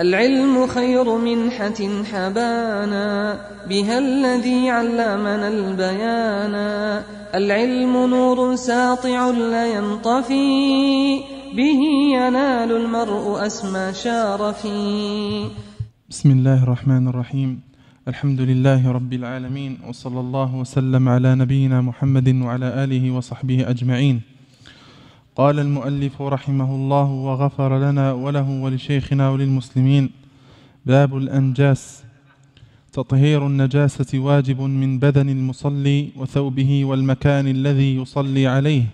العلم خير منحة حبانا بها الذي علمنا البيانا العلم نور ساطع لا ينطفي به ينال المرء أسمى شارفي. بسم الله الرحمن الرحيم. الحمد لله رب العالمين وصلى الله وسلم على نبينا محمد وعلى آله وصحبه أجمعين. قال المؤلف رحمه الله وغفر لنا وله ولشيخنا وللمسلمين باب الأنجاس. تطهير النجاسة واجب من بدن المصلي وثوبه والمكان الذي يصلي عليه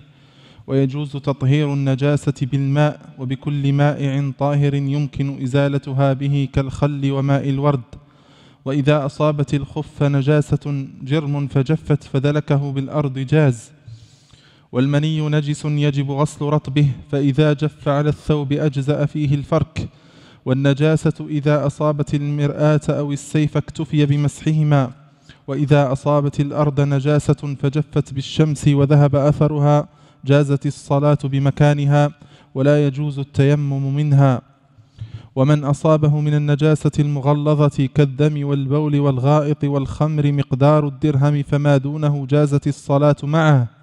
ويجوز تطهير النجاسة بالماء وبكل مائع طاهر يمكن إزالتها به كالخل وماء الورد. وإذا أصابت الخف نجاسة جرم فجفت فدلكه بالأرض جاز. والمني نجس يجب غسل رطبه فإذا جف على الثوب أجزأ فيه الفرك. والنجاسة إذا أصابت المرآة أو السيف اكتفي بمسحهما. وإذا أصابت الأرض نجاسة فجفت بالشمس وذهب أثرها جازت الصلاة بمكانها ولا يجوز التيمم منها. ومن أصابه من النجاسة المغلظة كالدم والبول والغائط والخمر مقدار الدرهم فما دونه جازت الصلاة معه.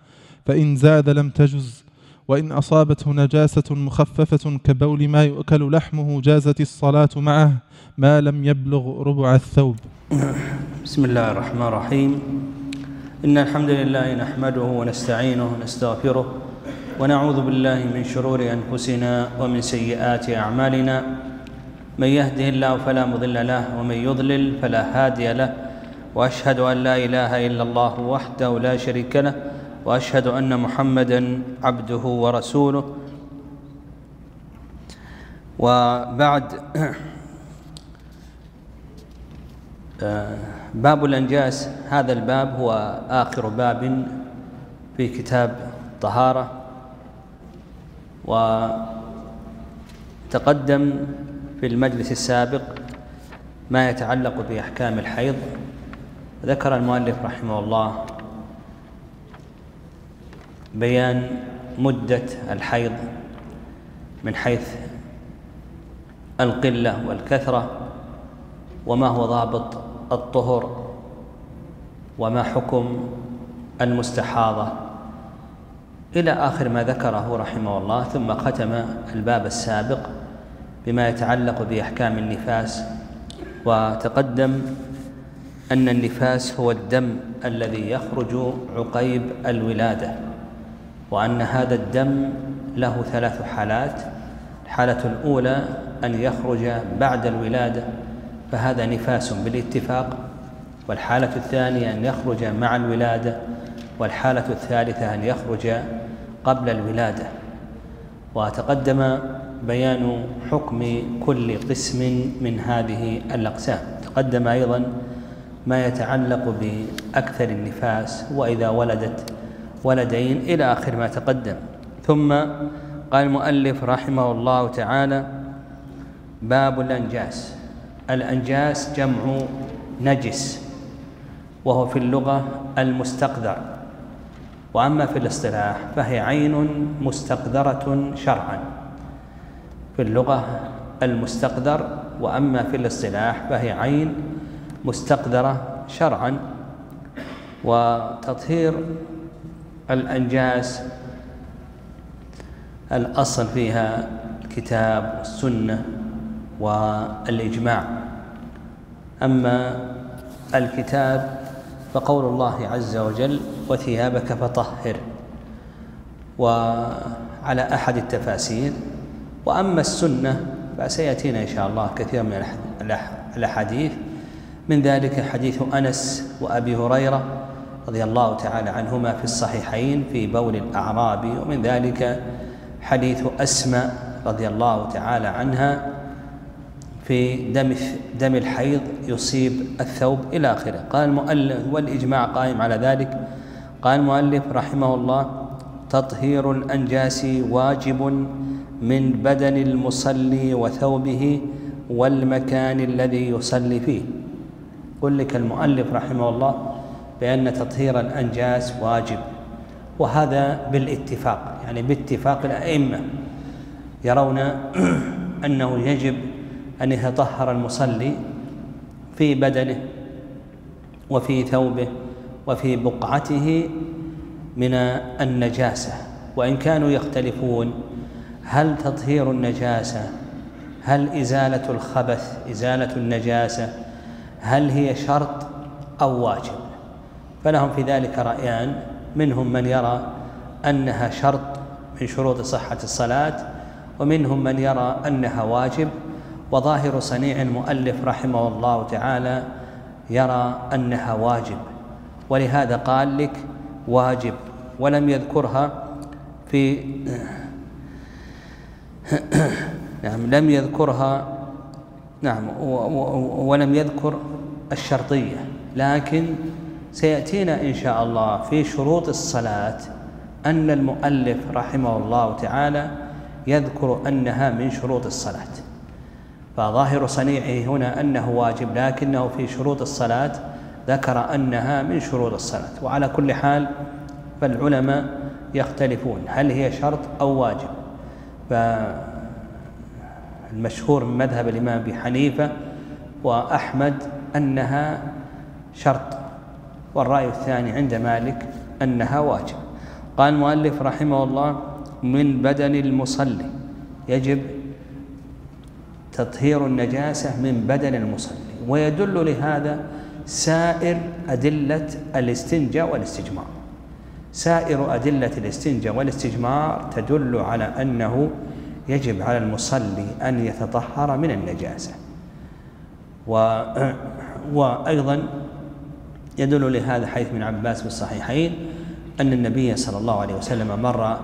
فإن زاد لم تجز وإن أصابته نجاسة مخففة كبول ما يؤكل لحمه جازت الصلاة معه ما لم يبلغ ربع الثوب. بسم الله الرحمن الرحيم. إن الحمد لله نحمده ونستعينه ونستغفره ونعوذ بالله من شرور أنفسنا ومن سيئات أعمالنا. من يهده الله فلا مضل له ومن يضلل فلا هادي له. وأشهد أن لا إله إلا الله وحده لا شريك له وأشهد أن محمدا عبده ورسوله. وبعد باب الأنجاس. هذا الباب هو آخر باب في كتاب الطهاره وتقدم في المجلس السابق ما يتعلق بأحكام الحيض. ذكر المؤلف رحمه الله بيان مدة الحيض من حيث القلة والكثرة وما هو ضابط الطهر وما حكم المستحاضة. إلى آخر ما ذكره رحمه الله ثم ختم الباب السابق بما يتعلق بأحكام النفاس وتقدم أن النفاس هو الدم الذي يخرج عقيب الولادة. وأن هذا الدم له ثلاث حالات. الحالة الأولى أن يخرج بعد الولادة فهذا نفاس بالاتفاق. والحالة الثانية أن يخرج مع الولادة. والحالة الثالثة أن يخرج قبل الولادة. وتقدم بيان حكم كل قسم من هذه الأقسام. تقدم أيضا ما يتعلق بأكثر النفاس وإذا ولدت ولدين إلى آخر ما تقدم. ثم قال المؤلف رحمه الله تعالى باب الأنجاس. الأنجاس جمع نجس وهو في اللغة المستقذر. وأما في الاصطلاح فهي عين مستقذرة شرعا. في اللغة المستقذر وأما في الاصطلاح فهي عين مستقذرة شرعا. وتطهير الأنجاس الأصل فيها الكتاب والسنة والإجماع. أما الكتاب فقول الله عز وجل وثيابك فطهر وعلى أحد التفاسير. وأما السنة فسيأتينا إن شاء الله كثير من الأحاديث. من ذلك حديث أنس وأبي هريرة رضي الله تعالى عنهما في الصحيحين في بول الأعرابي ومن ذلك حديث أسماء رضي الله تعالى عنها في دم دم الحيض يصيب الثوب إلى آخره. قال المؤلف والإجماع قائم على ذلك. قال المؤلف رحمه الله تطهير الأنجاس واجب من بدن المصلي وثوبه والمكان الذي يصلي فيه. قل لك المؤلف رحمه الله بأن تطهير الأنجاس واجب. وهذا بالاتفاق يعني باتفاق الأئمة. يرون أنه يجب أن يتطهر المصلي في بدنه وفي ثوبه وفي بقعته من النجاسة. وإن كانوا يختلفون هل تطهير النجاسة هل إزالة الخبث إزالة النجاسة هل هي شرط أو واجب؟ فلهم في ذلك رأيان. منهم من يرى أنها شرط من شروط صحة الصلاة ومنهم من يرى أنها واجب. وظاهر صنيع المؤلف رحمه الله تعالى يرى أنها واجب. ولهذا قال لك واجب ولم يذكرها في نعم لم يذكرها نعم ولم يذكر الشرطية. لكن سيأتينا إن شاء الله في شروط الصلاة أن المؤلف رحمه الله تعالى يذكر أنها من شروط الصلاة. فظاهر صنيعه هنا أنه واجب لكنه في شروط الصلاة ذكر أنها من شروط الصلاة. وعلى كل حال فالعلماء يختلفون هل هي شرط أو واجب؟ فالمشهور من مذهب الإمام أبي حنيفة وأحمد أنها شرط. والرأي الثاني عند مالك أنها واجب. قال المؤلف رحمه الله من بدن المصلي يجب تطهير النجاسة من بدن المصلي. ويدل لهذا سائر أدلة الاستنجاء والاستجمار. سائر أدلة الاستنجاء والاستجمار تدل على أنه يجب على المصلي أن يتطهر من النجاسة. و وأيضا يدل لهذا حيث من عباس في الصحيحين أن النبي صلى الله عليه وسلم مر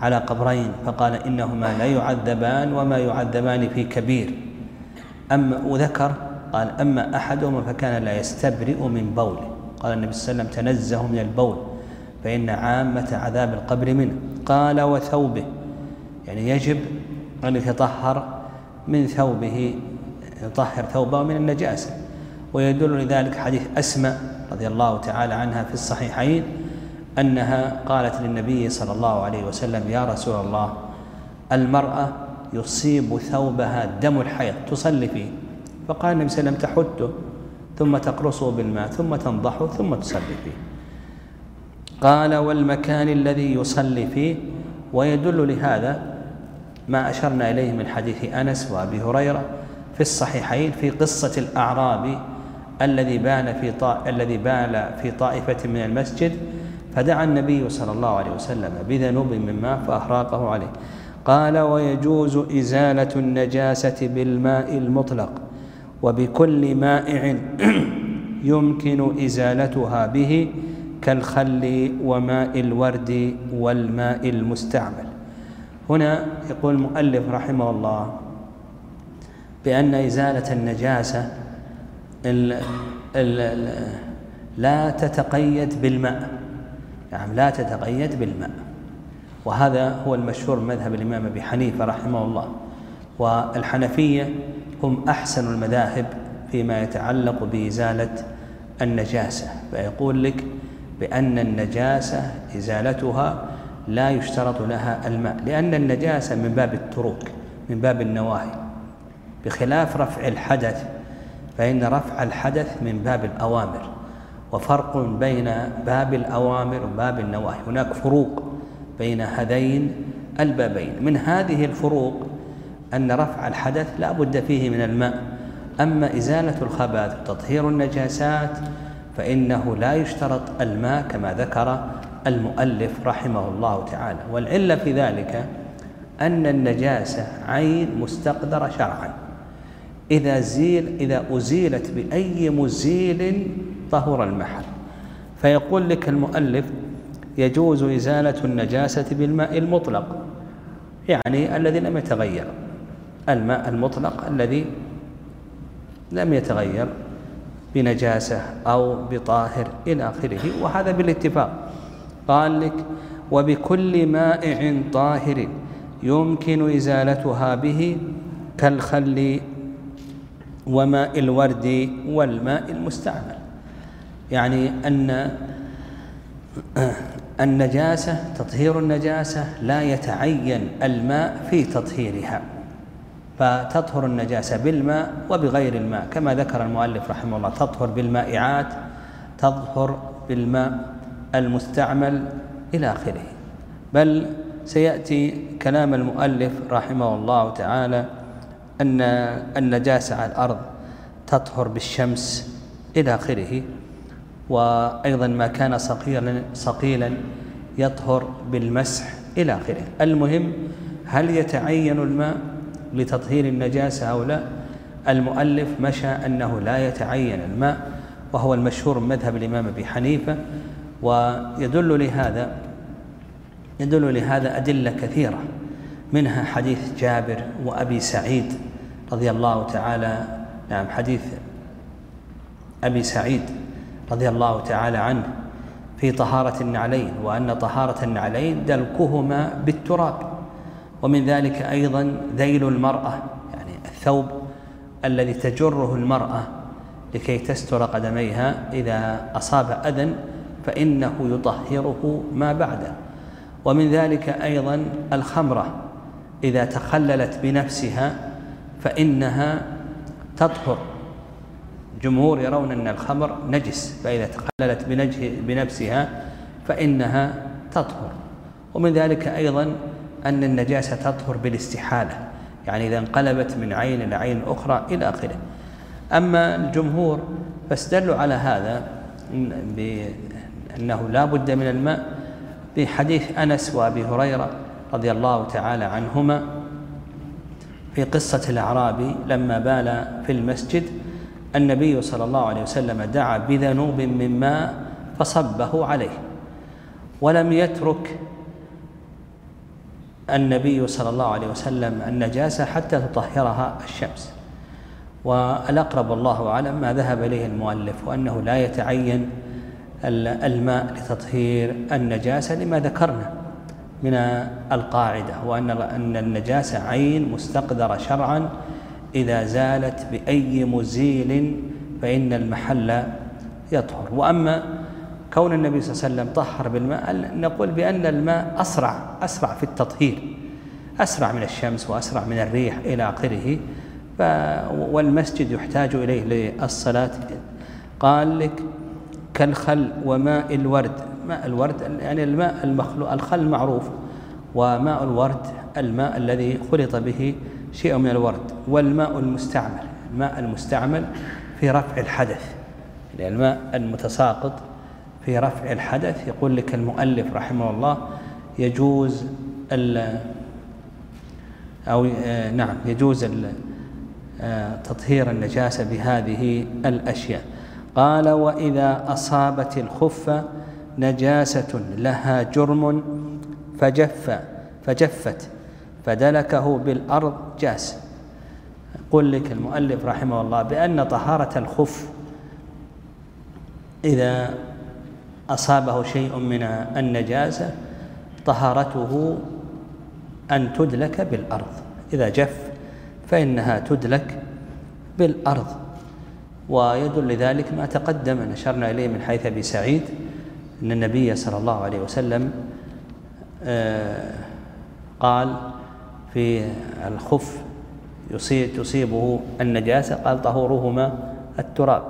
على قبرين فقال إنهما لا يعذبان وما يعذبان في كبير. أما وذكر قال أما أحدهما فكان لا يستبرئ من بوله. قال النبي صلى الله عليه وسلم تنزه من البول فإن عامة عذاب القبر منه. قال وثوبه يعني يجب أن يتطهر من ثوبه يطهر ثوبه من النجاسة. ويدل لذلك حديث أسماء رضي الله تعالى عنها في الصحيحين أنها قالت للنبي صلى الله عليه وسلم يا رسول الله المرأة يصيب ثوبها دم الحيض تصلي فيه. فقال النبي صلى الله عليه وسلم تحته ثم تقرصه بالماء ثم تنضحه ثم تصلي فيه. قال والمكان الذي يصلي فيه. ويدل لهذا ما أشرنا إليه من حديث أنس وأبي هريرة في الصحيحين في قصة الأعرابي الذي بان في. الذي بال في طائفة من المسجد فدعا النبي صلى الله عليه وسلم بذنوب من ماء فأحراقه عليه قال ويجوز إزالة النجاسة بالماء المطلق وبكل مائع يمكن إزالتها به كالخل وماء الورد والماء المستعمل هنا يقول المؤلف رحمه الله بأن إزالة النجاسة ال ال لا تتقيد بالماء. نعم لا تتقيد بالماء. وهذا هو المشهور مذهب الإمام أبي حنيفة رحمه الله. والحنفية هم أحسن المذاهب فيما يتعلق بإزالة النجاسة. فيقول لك بأن النجاسة إزالتها لا يشترط لها الماء لأن النجاسة من باب التروك من باب النواهي. بخلاف رفع الحدث فإن رفع الحدث من باب الأوامر وفرق بين باب الأوامر وباب النواهي. هناك فروق بين هذين البابين. من هذه الفروق أن رفع الحدث لا بد فيه من الماء. أما إزالة الخبث وتطهير النجاسات فإنه لا يشترط الماء كما ذكر المؤلف رحمه الله تعالى. والعلة في ذلك أن النجاسة عين مستقدرة شرعا. إذا زيل إذا أزيلت بأي مزيل طهر المحل. فيقول لك المؤلف يجوز إزالة النجاسة بالماء المطلق يعني الذي لم يتغير. الماء المطلق الذي لم يتغير بنجاسة أو بطاهر إلى آخره وهذا بالاتفاق. قال لك وبكل مائع طاهر يمكن إزالتها به كالخل وماء الورد والماء المستعمل. يعني أن النجاسة تطهير النجاسة لا يتعين الماء في تطهيرها. فتطهر النجاسة بالماء وبغير الماء. كما ذكر المؤلف رحمه الله تطهر بالمائعات تظهر بالماء المستعمل إلى آخره. بل سيأتي كلام المؤلف رحمه الله تعالى أن النجاسة على الأرض تطهر بالشمس إلى آخره وأيضا ما كان صقيلا صقيلا يطهر بالمسح إلى آخره. المهم هل يتعين الماء لتطهير النجاسة أو لا؟ المؤلف مشى أنه لا يتعين الماء وهو المشهور من مذهب الإمام أبي حنيفة ويدل لهذا يدل لهذا أدلة كثيرة منها حديث جابر وأبي سعيد. رضي الله تعالى نعم حديث أبي سعيد رضي الله تعالى عنه في طهارة النعلين وأن طهارة النعلين دلكهما بالتراب ومن ذلك أيضا ذيل المرأة يعني الثوب الذي تجره المرأة لكي تستر قدميها إذا أصاب أذى فإنه يطهره ما بعده ومن ذلك أيضا الخمرة إذا تخللت بنفسها فإنها تطهر. جمهور يرون أن الخمر نجس فإذا تخللت بنفسها فإنها تطهر. ومن ذلك أيضا أن النجاسة تطهر بالاستحالة يعني إذا انقلبت من عين إلى عين أخرى إلى آخره. أما الجمهور فاستدلوا على هذا بأنه لا بد من الماء. بحديث أنس وأبي هريرة رضي الله تعالى عنهما في قصة الأعرابي لما بال في المسجد النبي صلى الله عليه وسلم دعا بذنوب من ماء فصبه عليه. ولم يترك النبي صلى الله عليه وسلم النجاسة حتى تطهرها الشمس. والأقرب الله أعلم ما ذهب إليه المؤلف وأنه لا يتعين الماء لتطهير النجاسة لما ذكرنا. من القاعدة وأن أن النجاسة عين مستقدرة شرعا إذا زالت بأي مزيل فإن المحل يطهر. وأما كون النبي صلى الله عليه وسلم طهر بالماء نقول بأن الماء أسرع أسرع في التطهير أسرع من الشمس وأسرع من الريح إلى آخره. والمسجد يحتاج إليه للصلاة. قال لك كالخل وماء الورد. ماء الورد يعني الماء المخلوق الخل معروف وماء الورد الماء الذي خلط به شيء من الورد والماء المستعمل الماء المستعمل في رفع الحدث يعني الماء المتساقط في رفع الحدث يقول لك المؤلف رحمه الله يجوز ال أو آه، نعم يجوز آه، تطهير النجاسة بهذه الأشياء. قال وإذا أصابت الخفة نجاسة لها جرم فجف فجفت فدلكه بالأرض جاس. يقول لك المؤلف رحمه الله بأن طهارة الخف إذا أصابه شيء من النجاسة طهارته أن تدلك بالأرض. إذا جف فإنها تدلك بالأرض. ويدل لذلك ما تقدم نشرنا إليه من حيث أبي سعيد أن النبي صلى الله عليه وسلم آه، قال في الخف يصيب تصيبه النجاسة قال طهورهما التراب.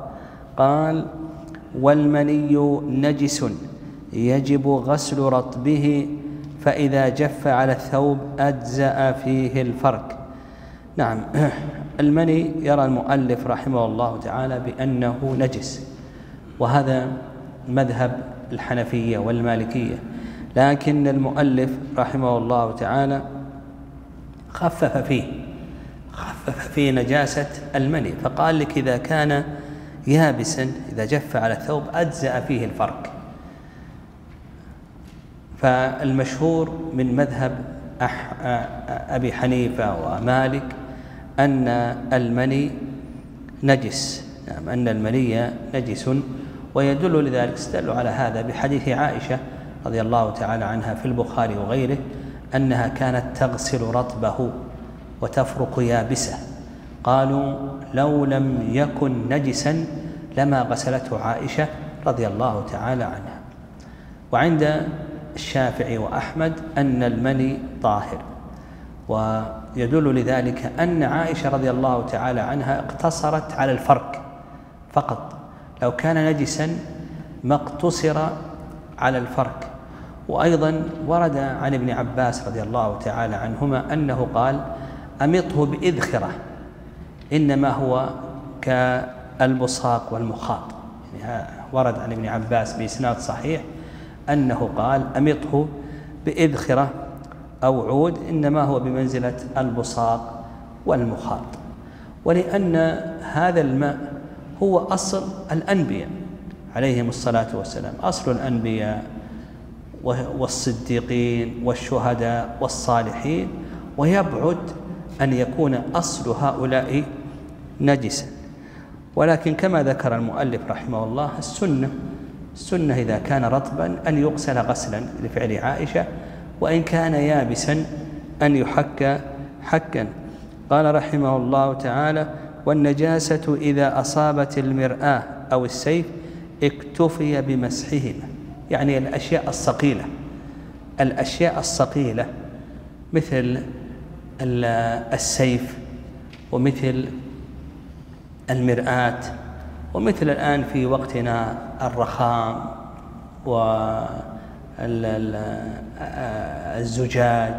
قال والمني نجس يجب غسل رطبه فإذا جف على الثوب أجزأ فيه الفرك. نعم. المني يرى المؤلف رحمه الله تعالى بأنه نجس وهذا مذهب الحنفية والمالكية. لكن المؤلف رحمه الله تعالى خفف فيه خفف في نجاسة المني فقال لك إذا كان يابسا إذا جف على الثوب أجزأ فيه الفرق. فالمشهور من مذهب أبي حنيفة ومالك أن المني نجس نعم أن المني نجس ويدل لذلك استدلوا على هذا بحديث عائشة رضي الله تعالى عنها في البخاري وغيره أنها كانت تغسل رطبه وتفرك يابسه. قالوا لو لم يكن نجسا لما غسلته عائشة رضي الله تعالى عنها. وعند الشافعي وأحمد أن المني طاهر. ويدل لذلك أن عائشة رضي الله تعالى عنها اقتصرت على الفرق فقط. لو كان نجسا ما اقتصر على الفرق. وأيضا ورد عن ابن عباس رضي الله تعالى عنهما أنه قال أمطه بإذخرة إنما هو كالبصاق والمخاط. يعني ورد عن ابن عباس بإسناد صحيح أنه قال أمطه بإذخرة أو عود إنما هو بمنزلة البصاق والمخاط. ولأن هذا الماء هو أصل الأنبياء عليهم الصلاة والسلام. أصل الأنبياء والصديقين والشهداء والصالحين ويبعد أن يكون أصل هؤلاء نجسا. ولكن كما ذكر المؤلف رحمه الله السنة السنة إذا كان رطبا أن يغسل غسلا لفعل عائشة وإن كان يابسا أن يحك حكا. قال رحمه الله تعالى والنجاسة إذا أصابت المرآة أو السيف اكتفي بمسحهما. يعني الأشياء الصقيلة. الأشياء الصقيلة مثل السيف ومثل المرآة ومثل الآن في وقتنا الرخام والزجاج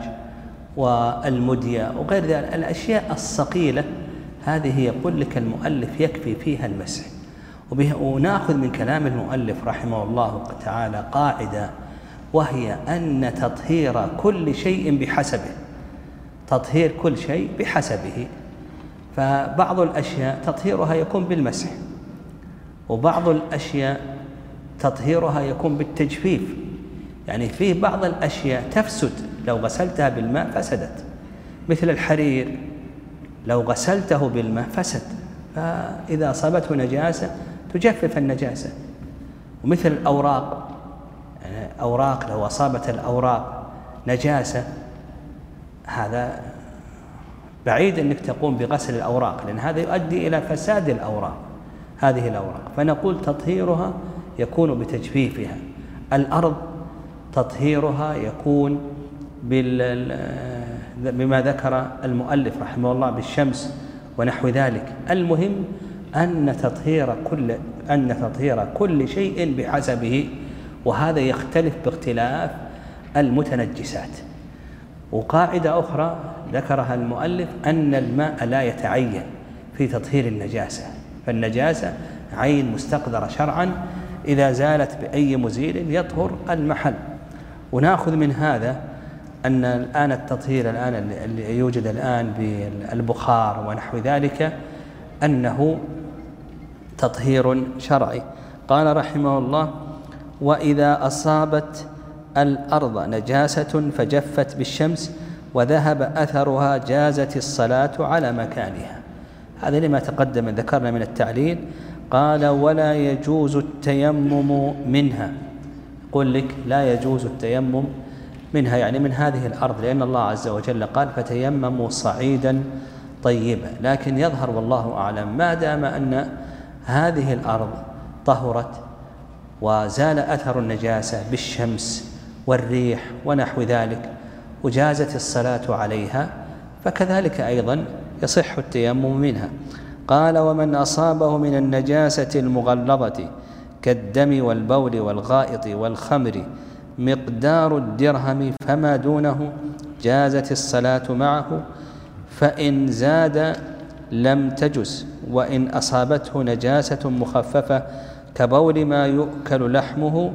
والمدية وغير ذلك. الأشياء الصقيلة هذه يقول لك المؤلف يكفي فيها المسح. وناخذ من كلام المؤلف رحمه الله تعالى قاعدة وهي أن تطهير كل شيء بحسبه. تطهير كل شيء بحسبه. فبعض الأشياء تطهيرها يكون بالمسح وبعض الأشياء تطهيرها يكون بالتجفيف. يعني فيه بعض الأشياء تفسد لو غسلتها بالماء فسدت. مثل الحرير لو غسلته بالماء فسد فإذا أصابته نجاسة تجفف النجاسة. ومثل الأوراق يعني أوراق لو أصابت الأوراق نجاسة هذا بعيد أنك تقوم بغسل الأوراق لأن هذا يؤدي إلى فساد الأوراق هذه الأوراق. فنقول تطهيرها يكون بتجفيفها. الأرض تطهيرها يكون بما ذكر المؤلف رحمه الله بالشمس ونحو ذلك. المهم أن تطهير كل أن تطهير كل شيء بحسبه وهذا يختلف باختلاف المتنجسات. وقاعدة أخرى ذكرها المؤلف أن الماء لا يتعين في تطهير النجاسة. فالنجاسة عين مستقدرة شرعا إذا زالت بأي مزيل يطهر المحل. ونأخذ من هذا أن الآن التطهير الآن اللي يوجد الآن بالبخار ونحو ذلك أنه تطهير شرعي. قال رحمه الله وإذا أصابت الأرض نجاسة فجفت بالشمس وذهب أثرها جازت الصلاة على مكانها. هذا لما تقدم ذكرنا من التعليل. قال ولا يجوز التيمم منها. قل لك لا يجوز التيمم منها يعني من هذه الأرض لأن الله عز وجل قال فتيمموا صعيدا طيبا لكن يظهر والله أعلم ما دام أن هذه الأرض طهرت وزال أثر النجاسة بالشمس والريح ونحو ذلك وجازت الصلاة عليها فكذلك أيضا يصح التيمم منها. قال ومن أصابه من النجاسة المغلظة كالدم والبول والغائط والخمر مقدار الدرهم فما دونه جازت الصلاة معه فإن زاد لم تجز وإن أصابته نجاسة مخففة كبول ما يؤكل لحمه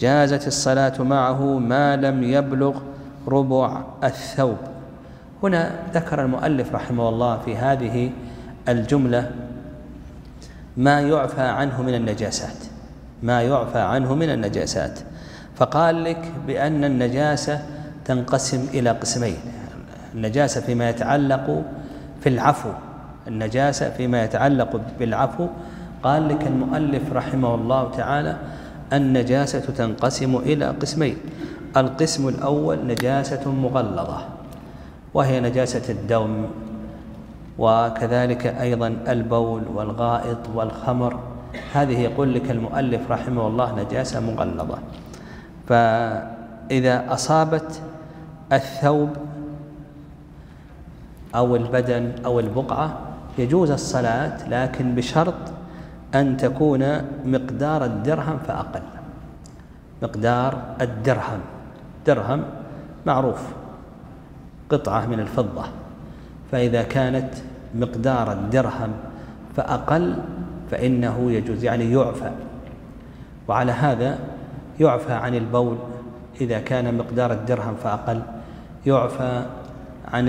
جازت الصلاة معه ما لم يبلغ ربع الثوب. هنا ذكر المؤلف رحمه الله في هذه الجملة ما يعفى عنه من النجاسات. ما يعفى عنه من النجاسات. فقال لك بأن النجاسة تنقسم إلى قسمين. النجاسة فيما يتعلق في العفو النجاسة فيما يتعلق بالعفو. قال لك المؤلف رحمه الله تعالى النجاسة تنقسم إلى قسمين. القسم الأول نجاسة مغلظة وهي نجاسة الدم وكذلك أيضا البول والغائط والخمر. هذه يقول لك المؤلف رحمه الله نجاسة مغلظة. فإذا أصابت الثوب أو البدن أو البقعة يجوز الصلاة لكن بشرط أن تكون مقدار الدرهم فأقل. مقدار الدرهم. درهم معروف. قطعة من الفضة. فإذا كانت مقدار الدرهم فأقل فإنه يجوز يعني يعفى. وعلى هذا يعفى عن البول إذا كان مقدار الدرهم فأقل. يعفى عن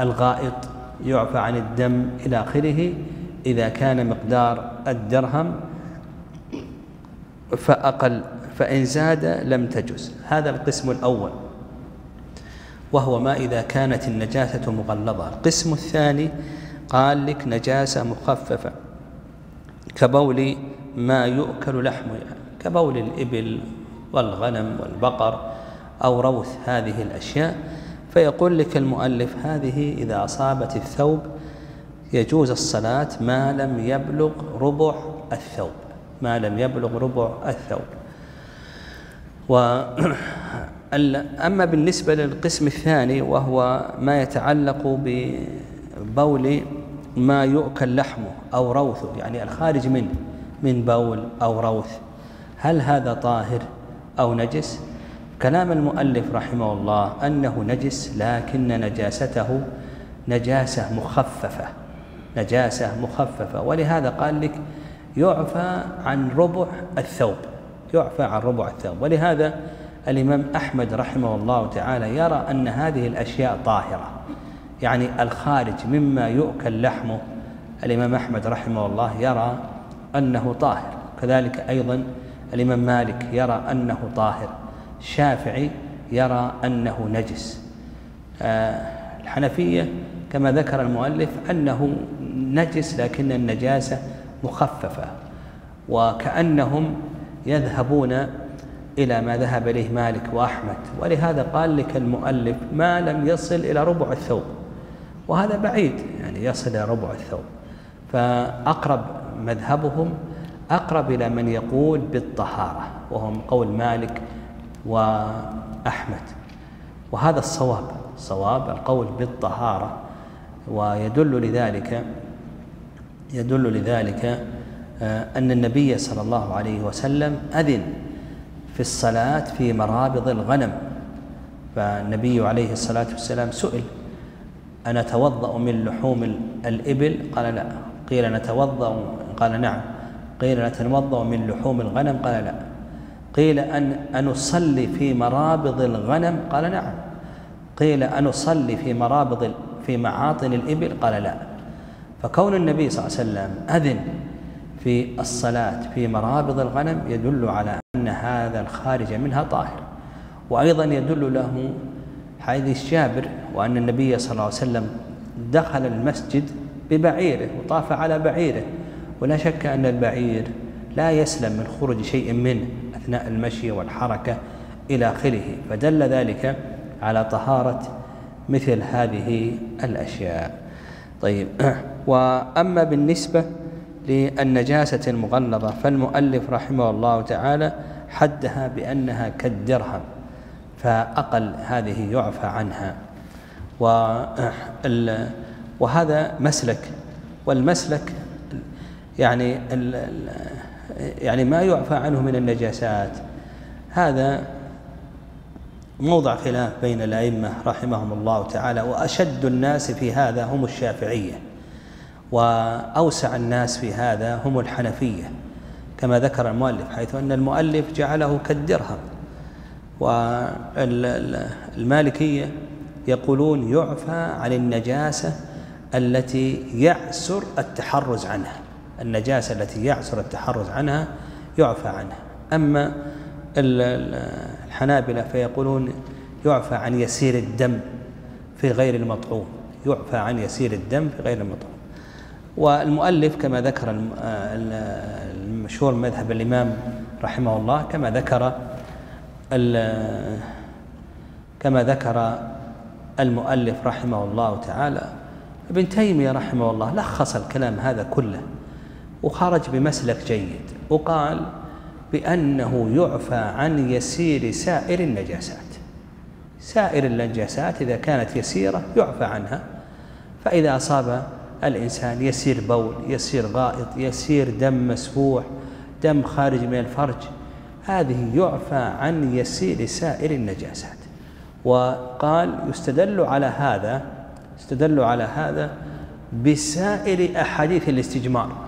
الغائط يعفى عن الدم إلى آخره. إذا كان مقدار الدرهم فأقل فإن زاد لم تجز. هذا القسم الأول. وهو ما إذا كانت النجاسة مغلظة. القسم الثاني قال لك نجاسة مخففة. كبول ما يؤكل لحمه يعني كبول الإبل والغنم والبقر أو روث هذه الأشياء. فيقول لك المؤلف هذه إذا أصابت الثوب يجوز الصلاة ما لم يبلغ ربع الثوب ما لم يبلغ ربع الثوب. و أما بالنسبة للقسم الثاني وهو ما يتعلق ببول ما يؤكل لحمه أو روثه يعني الخارج منه. من بول أو روث. هل هذا طاهر أو نجس؟ كلام المؤلف رحمه الله أنه نجس لكن نجاسته نجاسة مخففة. نجاسة مخففة. ولهذا قال لك يعفى عن ربع الثوب. يعفى عن ربع الثوب. ولهذا الإمام أحمد رحمه الله تعالى يرى أن هذه الأشياء طاهرة. يعني الخارج مما يؤكل لحمه. الإمام أحمد رحمه الله يرى أنه طاهر. كذلك أيضا الإمام مالك يرى أنه طاهر. الشافعي يرى أنه نجس. آه، الحنفية كما ذكر المؤلف أنه نجس لكن النجاسة مخففة وكأنهم يذهبون إلى ما ذهب إليه مالك وأحمد. ولهذا قال لك المؤلف ما لم يصل إلى ربع الثوب. وهذا بعيد يعني يصل إلى ربع الثوب. فأقرب مذهبهم أقرب إلى من يقول بالطهارة وهم قول مالك وأحمد. وهذا الصواب صواب القول بالطهارة ويدل لذلك يدل لذلك آه، أن النبي صلى الله عليه وسلم أذن في الصلاة في مرابض الغنم. فالنبي عليه الصلاة والسلام سئل أنا توضأ من لحوم الإبل؟ قال لا. قيل نتوضأ قال نعم. قيل نتوضأ من لحوم الغنم؟ قال لا. قيل أن أنصلي في مرابض الغنم؟ قال نعم. قيل أنصلي في مرابض في معاطن الإبل؟ قال لا. فكون النبي صلى الله عليه وسلم أذن في الصلاة في مرابض الغنم يدل على أن هذا الخارج منها طاهر. وأيضا يدل له حديث جابر وأن النبي صلى الله عليه وسلم دخل المسجد ببعيره وطاف على بعيره. ولا شك أن البعير لا يسلم من خروج شيء منه أثناء المشي والحركة إلى آخره فدل ذلك على طهارة مثل هذه الأشياء. طيب وأما بالنسبة للنجاسة المغلظة فالمؤلف رحمه الله تعالى حدها بأنها كالدرهم فأقل هذه يعفى عنها. وهذا مسلك والمسلك يعني يعني ما يعفى عنه من النجاسات. هذا موضع خلاف بين الأئمة رحمهم الله تعالى وأشد الناس في هذا هم الشافعية وأوسع الناس في هذا هم الحنفية كما ذكر المؤلف حيث أن المؤلف جعله كالدرهم والمالكية يقولون يعفى عن النجاسة التي يعسر التحرز عنها. النجاسة التي يعسر التحرز عنها يعفى عنها. أما الحنابلة فيقولون يعفى عن يسير الدم في غير المطعوم. يعفى عن يسير الدم في غير المطعوم. والمؤلف كما ذكر المشهور مذهب الإمام رحمه الله كما ذكر كما ذكر المؤلف رحمه الله تعالى. ابن تيمية رحمه الله لخص الكلام هذا كله. وخرج بمسلك جيد وقال بأنه يعفى عن يسير سائر النجاسات. سائر النجاسات إذا كانت يسيرة يعفى عنها. فإذا أصاب الإنسان يسير بول يسير غائط يسير دم مسفوح دم خارج من الفرج هذه يعفى عن يسير سائر النجاسات. وقال يستدل على هذا يستدل على هذا بسائر أحاديث الاستجمار.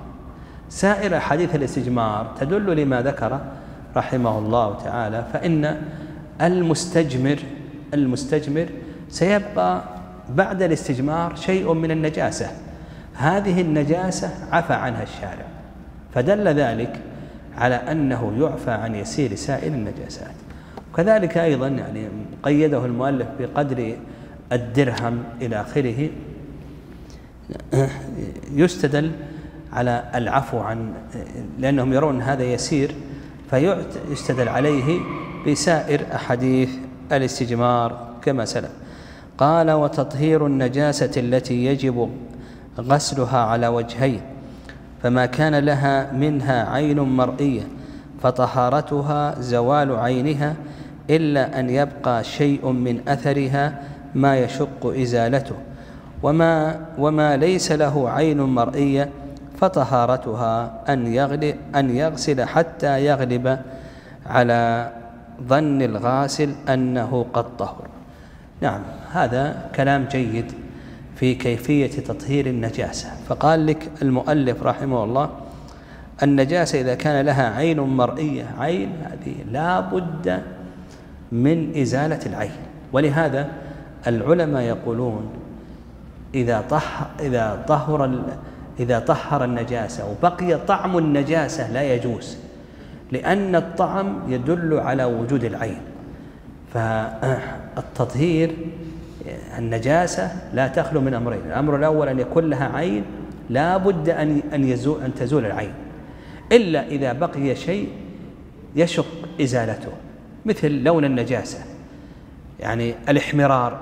سائر أحاديث الاستجمار تدل لما ذكر رحمه الله تعالى فإن المستجمر المستجمر سيبقى بعد الاستجمار شيء من النجاسة. هذه النجاسة عفى عنها الشارع فدل ذلك على أنه يعفى عن يسير سائر النجاسات. وكذلك أيضا يعني قيده المؤلف بقدر الدرهم إلى آخره يستدل على العفو عن لأنهم يرون هذا يسير فيستدل عليه بسائر أحاديث الاستجمار كما سلف. قال وتطهير النجاسة التي يجب غسلها على وجهين فما كان لها منها عين مرئية فطهارتها زوال عينها إلا أن يبقى شيء من أثرها ما يشق إزالته. وما, وما ليس له عين مرئية فطهارتها أن, يغلب أن يغسل حتى يغلب على ظن الغاسل أنه قد طهر. نعم هذا كلام جيد في كيفية تطهير النجاسة. فقال لك المؤلف رحمه الله النجاسة إذا كان لها عين مرئية عين هذه لا بد من إزالة العين. ولهذا العلماء يقولون إذا طهر إذا طهر إذا طهر النجاسة وبقي طعم النجاسة لا يجوز لأن الطعم يدل على وجود العين. فالتطهير النجاسة لا تخلو من أمرين الأمر الأول أن يكون لها عين لا بد أن أن تزول العين. إلا إذا بقي شيء يشق إزالته مثل لون النجاسة يعني الاحمرار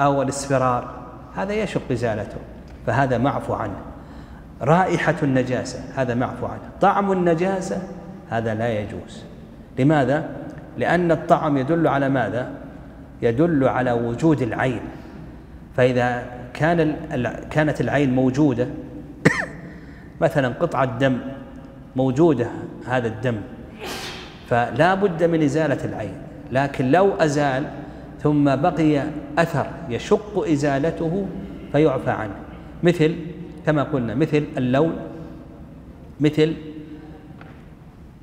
أو الاصفرار هذا يشق إزالته. فهذا معفو عنه. رائحة النجاسة هذا معفو عنه. طعم النجاسة هذا لا يجوز. لماذا؟ لأن الطعم يدل على ماذا؟ يدل على وجود العين. فإذا كان كانت العين موجودة مثلا قطعة دم موجودة هذا الدم. فلا بد من إزالة العين. لكن لو أزال ثم بقي أثر يشق إزالته فيعفى عنه. مثل كما قلنا مثل اللون مثل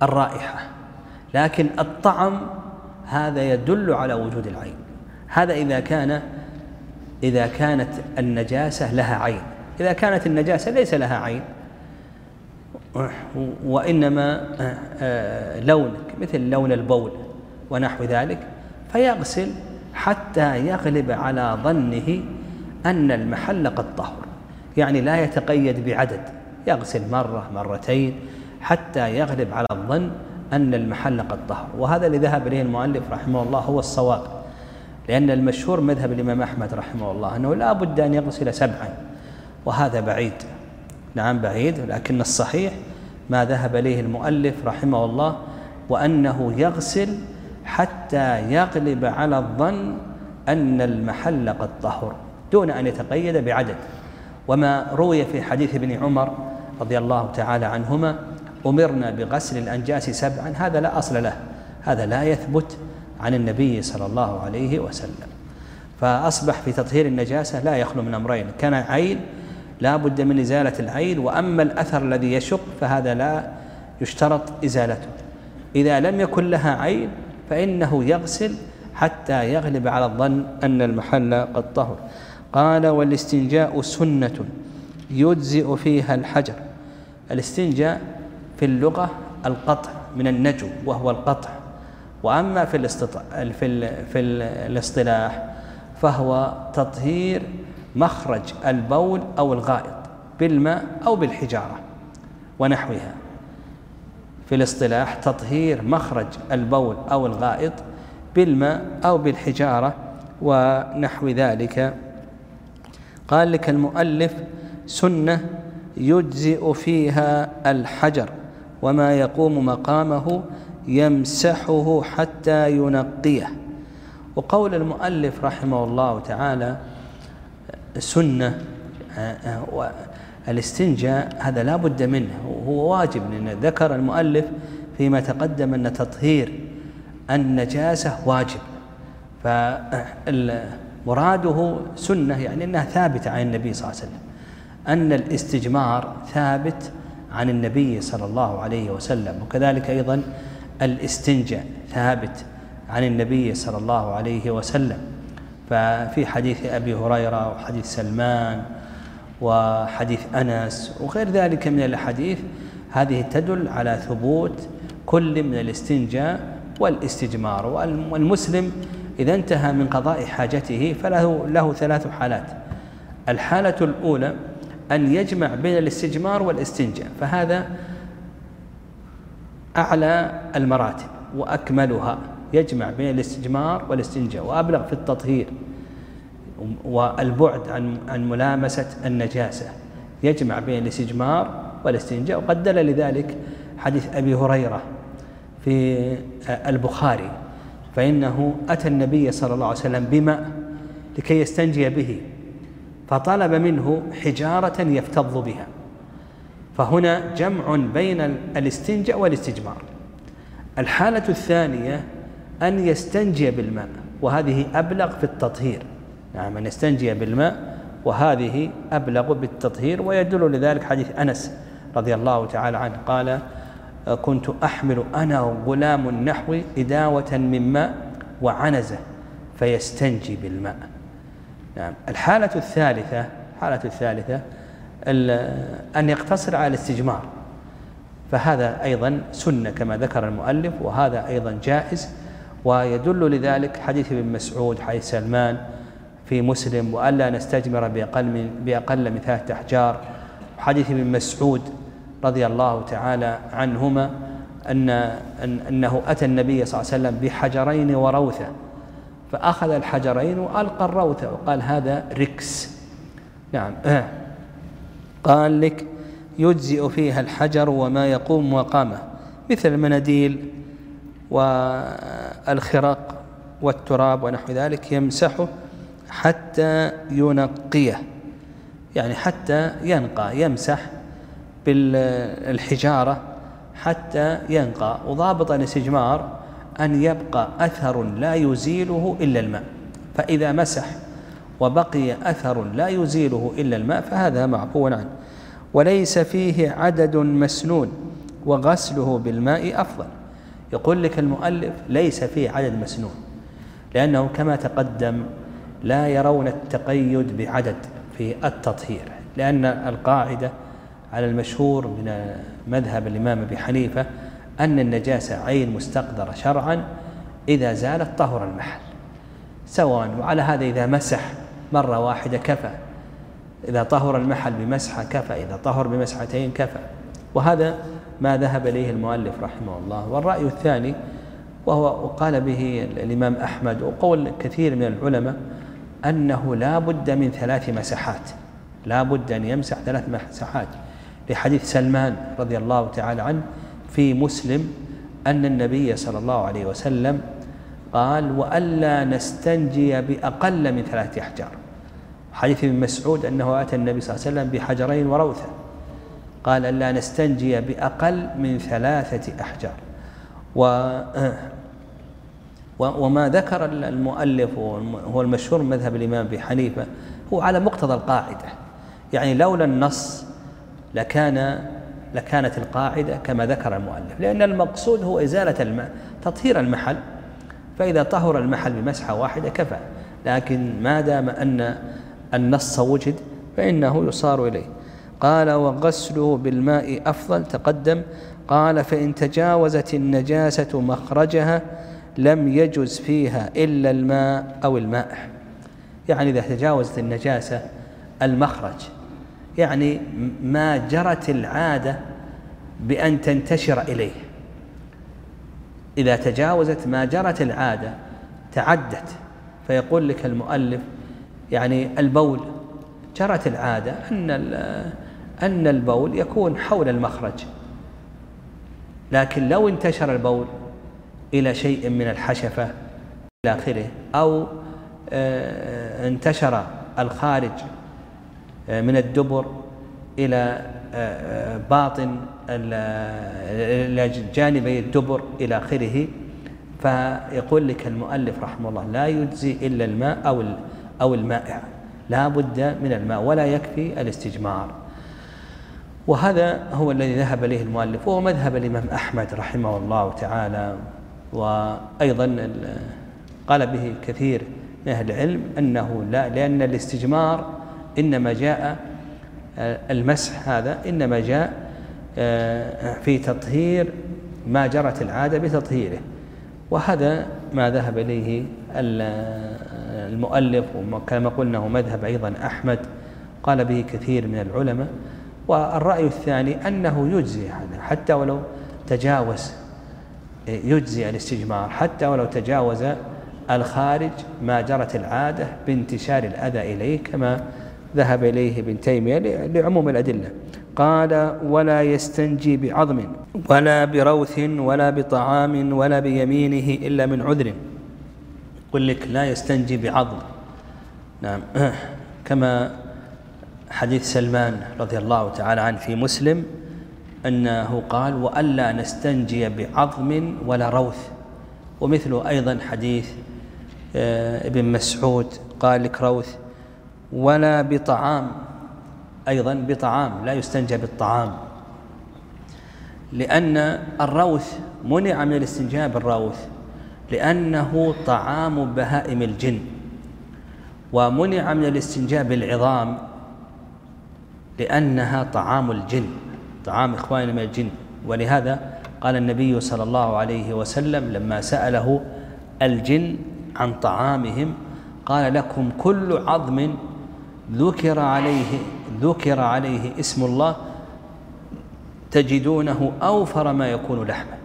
الرائحة. لكن الطعم هذا يدل على وجود العين. هذا إذا كان إذا كانت النجاسة لها عين. إذا كانت النجاسة ليس لها عين. وإنما آه، لونك مثل لون البول ونحو ذلك فيغسل حتى يغلب على ظنه أن المحل قد طهر. يعني لا يتقيد بعدد. يغسل مرة مرتين حتى يغلب على الظن أن المحل قد طهر. وهذا اللي ذهب إليه المؤلف رحمه الله هو الصواب. لأن المشهور مذهب الإمام أحمد رحمه الله أنه لا بد أن يغسل سبعا وهذا بعيد. نعم بعيد لكن الصحيح ما ذهب إليه المؤلف رحمه الله وأنه يغسل حتى يغلب على الظن أن المحل قد طهر دون أن يتقيد بعدد. وما روي في حديث ابن عمر رضي الله تعالى عنهما أمرنا بغسل الأنجاس سبعا هذا لا أصل له هذا لا يثبت عن النبي صلى الله عليه وسلم. فأصبح في تطهير النجاسة لا يخلو من أمرين كان عين لا بد من إزالة العين وأما الأثر الذي يشق فهذا لا يشترط إزالته. إذا لم يكن لها عين فإنه يغسل حتى يغلب على الظن أن المحل قد طهر. قال والاستنجاء سنة يجزئ فيها الحجر. الاستنجاء في اللغة القطع من النجو وهو القطع. وأما في الاستطاع في في الاصطلاح فهو تطهير مخرج البول أو الغائط بالماء أو بالحجارة ونحوها. في الاصطلاح تطهير مخرج البول أو الغائط بالماء أو بالحجارة ونحو ذلك. قال لك المؤلف سنة يجزئ فيها الحجر وما يقوم مقامه يمسحه حتى ينقيه. وقول المؤلف رحمه الله تعالى سنة الاستنجاء هذا لا بد منه. وهو واجب لأن ذكر المؤلف فيما تقدم أن تطهير النجاسة واجب. فمراده سنة يعني أنها ثابتة عن النبي صلى الله عليه وسلم. أن الاستجمار ثابت عن النبي صلى الله عليه وسلم. وكذلك أيضا الاستنجاء ثابت عن النبي صلى الله عليه وسلم. ففي حديث أبي هريرة وحديث سلمان وحديث أنس وغير ذلك من الأحاديث هذه تدل على ثبوت كل من الاستنجاء والاستجمار. والمسلم إذا انتهى من قضاء حاجته فله له ثلاث حالات. الحالة الأولى أن يجمع بين الاستجمار والاستنجاء فهذا أعلى المراتب وأكملها. يجمع بين الاستجمار والاستنجاء. وأبلغ في التطهير والبعد عن عن ملامسة النجاسة. يجمع بين الاستجمار والاستنجاء. وقد دل لذلك حديث أبي هريرة في البخاري. فإنه أتى النبي صلى الله عليه وسلم بماء لكي يستنجي به فطلب منه حجارة يفتض بها. فهنا جمع بين الاستنجاء والاستجمار. الحالة الثانية أن يستنجي بالماء وهذه أبلغ في التطهير. نعم أن يستنجي بالماء وهذه أبلغ بالتطهير ويدل لذلك حديث أنس رضي الله تعالى عنه. قال كنت أحمل أنا وغلام نحوي إداوة من ماء وعنزة فيستنجي بالماء. نعم. الحالة الثالثة الحالة الثالثة أن يقتصر على الاستجمار. فهذا أيضا سنة كما ذكر المؤلف وهذا أيضا جائز ويدل لذلك حديث ابن مسعود حديث سلمان في مسلم وألا نستجمر بأقل من, بأقل من ثلاثة أحجار حديث ابن مسعود رضي الله تعالى عنهما أن أنه أتى النبي صلى الله عليه وسلم بحجرين وروثة. فأخذ الحجرين وألقى الروثة وقال هذا ركس. نعم. قال لك يجزئ فيها الحجر وما يقوم مقامه. مثل المناديل والخرق والتراب ونحو ذلك يمسحه حتى ينقيه. يعني حتى ينقى يمسح بالحجارة حتى ينقى وضابط الاستجمار أن يبقى أثر لا يزيله إلا الماء. فإذا مسح وبقي أثر لا يزيله إلا الماء فهذا معفو عنه. وليس فيه عدد مسنون وغسله بالماء أفضل. يقول لك المؤلف ليس فيه عدد مسنون لأنه كما تقدم لا يرون التقيد بعدد في التطهير لأن القاعدة على المشهور من مذهب الإمام أبي حنيفة أن النجاسة عين مستقدرة شرعا إذا زالت طهر المحل. سواء وعلى هذا إذا مسح مرة واحدة كفى. إذا طهر المحل بمسحة كفى إذا طهر بمسحتين كفى. وهذا ما ذهب إليه المؤلف رحمه الله. والرأي الثاني وهو وقال به الإمام أحمد وقول كثير من العلماء أنه لا بد من ثلاث مسحات لا بد أن يمسح ثلاث مسحات لحديث سلمان رضي الله تعالى عنه في مسلم أن النبي صلى الله عليه وسلم قال وألا نستنجي بأقل من ثلاثة أحجار. حديث ابن مسعود أنه أتى النبي صلى الله عليه وسلم بحجرين وروثة. قال ألا نستنجي بأقل من ثلاثة أحجار. و وما ذكر المؤلف هو المشهور مذهب الإمام أبي حنيفة هو على مقتضى القاعدة. يعني لولا النص لكان لكانت القاعدة كما ذكر المؤلف لأن المقصود هو إزالة الماء تطهير المحل فإذا طهر المحل بمسحة واحدة كفى لكن ما دام أن النص وجد فإنه يصار إليه. قال وغسله بالماء أفضل تقدم. قال فإن تجاوزت النجاسة مخرجها لم يجز فيها إلا الماء أو الماء يعني إذا تجاوزت النجاسة المخرج يعني ما جرت العادة بأن تنتشر إليه. إذا تجاوزت ما جرت العادة تعدت. فيقول لك المؤلف يعني البول جرت العادة أن أن البول يكون حول المخرج. لكن لو انتشر البول إلى شيء من الحشفة إلى آخره أو آه، انتشر الخارج من الدبر إلى آه، باطن إلى جانبي الدبر إلى آخره. فيقول لك المؤلف رحمه الله لا يجزي إلا الماء أو أو المائع. لا بد من الماء ولا يكفي الاستجمار. وهذا هو الذي ذهب إليه المؤلف وهو مذهب الإمام أحمد رحمه الله تعالى. وأيضا قال به كثير من أهل العلم أنه لا لأن الاستجمار إنما جاء المسح هذا إنما جاء آه، في تطهير ما جرت العادة بتطهيره. وهذا ما ذهب إليه المؤلف وكما قلنا هو مذهب أيضا أحمد قال به كثير من العلماء. والرأي الثاني أنه يجزي هذا حتى ولو تجاوز يجزي الاستجمار حتى ولو تجاوز الخارج ما جرت العادة بانتشار الأذى إليه كما ذهب إليه ابن تيمية لعموم الأدلة. قال ولا يستنجي بعظم ولا بروث ولا بطعام ولا بيمينه إلا من عذر. يقول لك لا يستنجي بعظم. نعم. كما حديث سلمان رضي الله تعالى عنه في مسلم أنه قال وألا نستنجي بعظم ولا روث. ومثله أيضا حديث آه، ابن مسعود قال لك روث. ولا بطعام. أيضا بطعام لا يستنجى بالطعام. لأن الروث منع من الاستنجاء بالروث لأنه طعام بهائم الجن ومنع من الاستنجاء بالعظام لأنها طعام الجن طعام إخواننا من الجن. ولهذا قال النبي صلى الله عليه وسلم لما سأله الجن عن طعامهم قال لكم كل عظم ذكر عليه ذكر عليه اسم الله تجدونه أوفر ما يكون لحما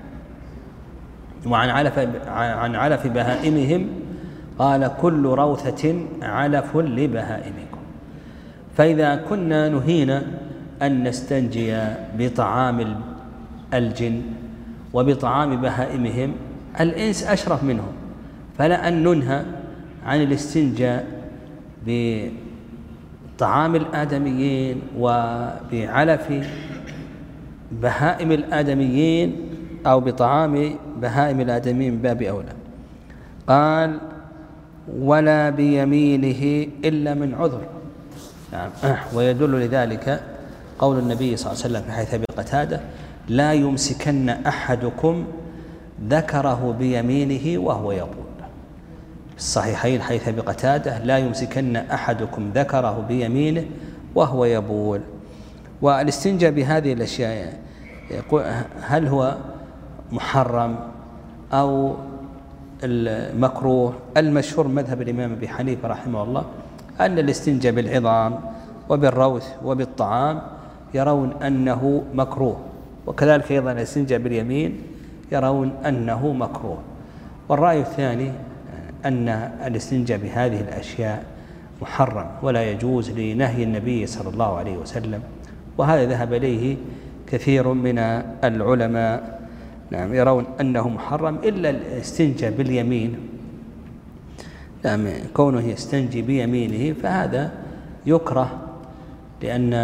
وعن علف عن علف بهائمهم قال كل روثة علف لبهائمكم. فإذا كنا نهينا أن نستنجي بطعام الجن وبطعام بهائمهم الإنس أشرف منهم. فلا أن ننهى عن الاستنجاء بطعام الآدميين وبعلف بهائم الآدميين أو بطعام بهائم الآدميين من باب أولى. قال ولا بيمينه إلا من عذر. نعم. ويدل لذلك قول النبي صلى الله عليه وسلم في حيث أبي قتادة لا يمسكن أحدكم ذكره بيمينه وهو يقول الصحيحين حيث بقتاده لا يمسكن أحدكم ذكره بيمينه وهو يبول. والاستنجاء بهذه الأشياء هل هو محرم أو المكروه؟ المشهور مذهب الإمام أبي حنيفة رحمه الله أن الاستنجاء بالعظام وبالروث وبالطعام يرون أنه مكروه وكذلك أيضا الاستنجاء باليمين يرون أنه مكروه. والرأي الثاني أن الاستنجاء بهذه الأشياء محرم ولا يجوز لنهي النبي صلى الله عليه وسلم وهذا ذهب إليه كثير من العلماء. نعم يرون أنه محرم إلا الاستنجاء باليمين. نعم كونه يستنجي بيمينه فهذا يكره لأن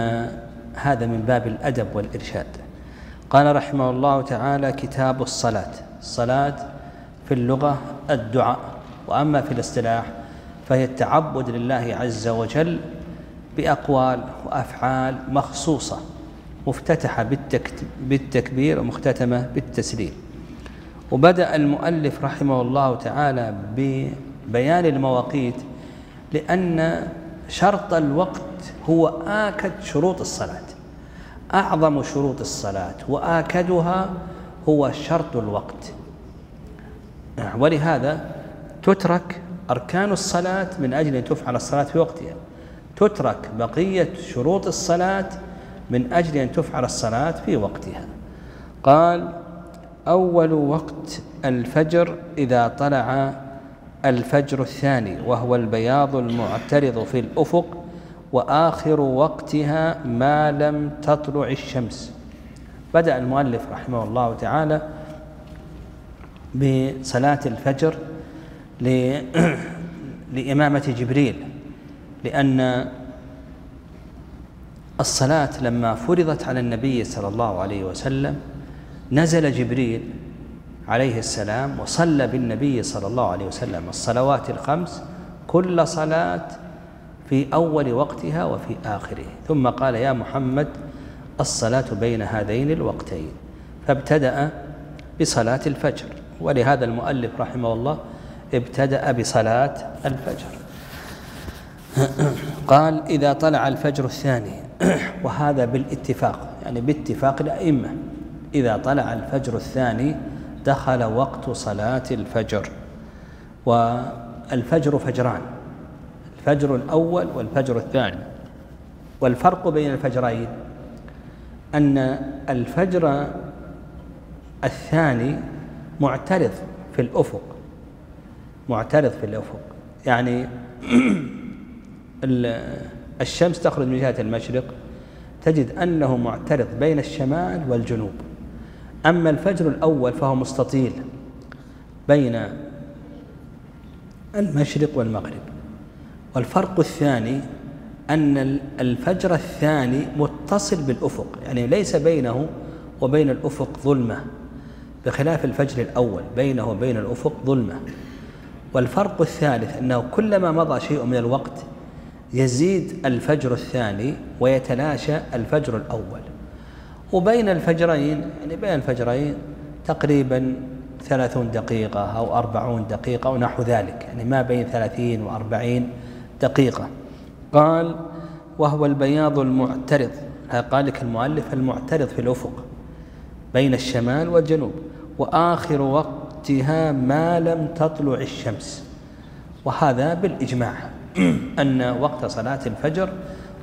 هذا من باب الأدب والإرشاد. قال رحمه الله تعالى كتاب الصلاة الصلاة في اللغة الدعاء. وأما في الاصطلاح فهي التعبد لله عز وجل بأقوال وأفعال مخصوصة مفتتحة بالتكبير ومختتمة بالتسليم وبدأ المؤلف رحمه الله تعالى ببيان المواقيت لأن شرط الوقت هو آكد شروط الصلاة. أعظم شروط الصلاة وآكدها هو شرط الوقت. ولهذا تترك أركان الصلاة من أجل أن تفعل الصلاة في وقتها. تترك بقية شروط الصلاة من أجل أن تفعل الصلاة في وقتها. قال أول وقت الفجر إذا طلع الفجر الثاني وهو البياض المعترض في الأفق وآخر وقتها ما لم تطلع الشمس. بدأ المؤلف رحمه الله تعالى بصلاة الفجر لإمامة جبريل لأن الصلاة لما فرضت على النبي صلى الله عليه وسلم نزل جبريل عليه السلام وصلى بالنبي صلى الله عليه وسلم الصلوات الخمس كل صلاة في أول وقتها وفي آخره. ثم قال يا محمد الصلاة بين هذين الوقتين. فابتدأ بصلاة الفجر ولهذا المؤلف رحمه الله ابتدأ بصلاة الفجر. قال إذا طلع الفجر الثاني. وهذا بالاتفاق يعني باتفاق الأئمة. إذا طلع الفجر الثاني دخل وقت صلاة الفجر. والفجر فجران الفجر الأول والفجر الثاني. والفرق بين الفجرين أن الفجر الثاني معترض في الأفق. معترض في الأفق. يعني الشمس تخرج من جهة المشرق تجد أنه معترض بين الشمال والجنوب. أما الفجر الأول فهو مستطيل بين المشرق والمغرب. والفرق الثاني أن الفجر الثاني متصل بالأفق يعني ليس بينه وبين الأفق ظلمة بخلاف الفجر الأول بينه وبين الأفق ظلمة. والفرق الثالث أنه كلما مضى شيء من الوقت يزيد الفجر الثاني ويتلاشى الفجر الأول. وبين الفجرين يعني بين الفجرين تقريبا ثلاثون دقيقة أو أربعون دقيقة ونحو ذلك يعني ما بين ثلاثين وأربعين دقيقة. قال وهو البياض المعترض. قال لك المؤلف المعترض في الأفق بين الشمال والجنوب. وآخر وقتها ما لم تطلع الشمس. وهذا بالإجماع. أن وقت صلاة الفجر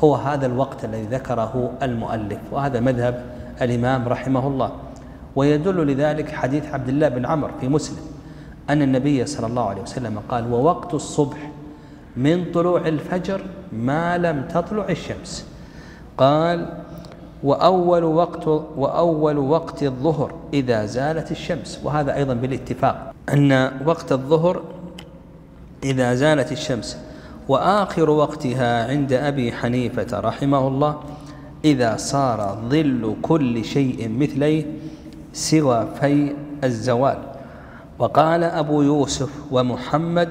هو هذا الوقت الذي ذكره المؤلف. وهذا مذهب الإمام رحمه الله. ويدل لذلك حديث عبد الله بن عمر في مسلم. أن النبي صلى الله عليه وسلم قال ووقت الصبح من طلوع الفجر ما لم تطلع الشمس. قال وأول وقت وأول وقت الظهر إذا زالت الشمس. وهذا أيضا بالاتفاق أن وقت الظهر إذا زالت الشمس وآخر وقتها عند أبي حنيفة رحمه الله إذا صار ظل كل شيء مثليه سوى في الزوال. وقال أبو يوسف ومحمد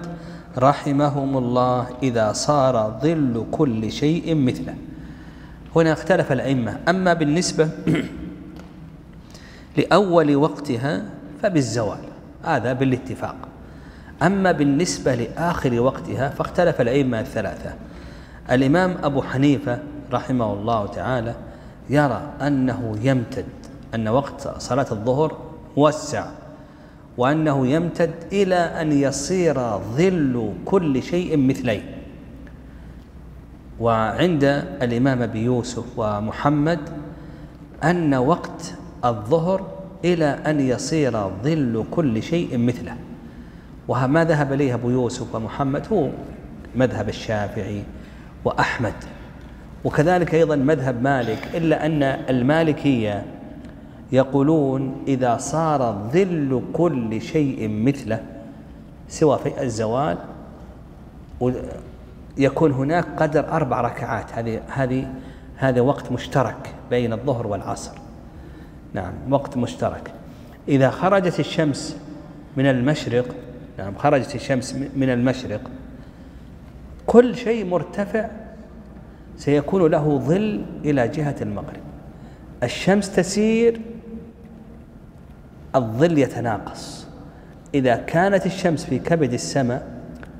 رحمهم الله إذا صار ظل كل شيء مثله. هنا اختلف الأئمة. أما بالنسبة لأول وقتها فبالزوال هذا بالاتفاق. أما بالنسبة لآخر وقتها فاختلف الأئمة الثلاثة. الإمام أبو حنيفة رحمه الله تعالى يرى أنه يمتد أن وقت صلاة الظهر موسع وأنه يمتد إلى أن يصير ظل كل شيء مثلين وعند الإمام أبي يوسف ومحمد أن وقت الظهر إلى أن يصير ظل كل شيء مثله. وما ذهب إليه أبو يوسف ومحمد؟ هو مذهب الشافعي وأحمد. وكذلك أيضا مذهب مالك إلا أن المالكية يقولون إذا صار ظل كل شيء مثله سوى في الزوال يكون هناك قدر أربع ركعات. هذه هذه هذا وقت مشترك بين الظهر والعصر. نعم وقت مشترك. إذا خرجت الشمس من المشرق نعم خرجت الشمس من المشرق كل شيء مرتفع سيكون له ظل إلى جهة المغرب. الشمس تسير الظل يتناقص. إذا كانت الشمس في كبد السماء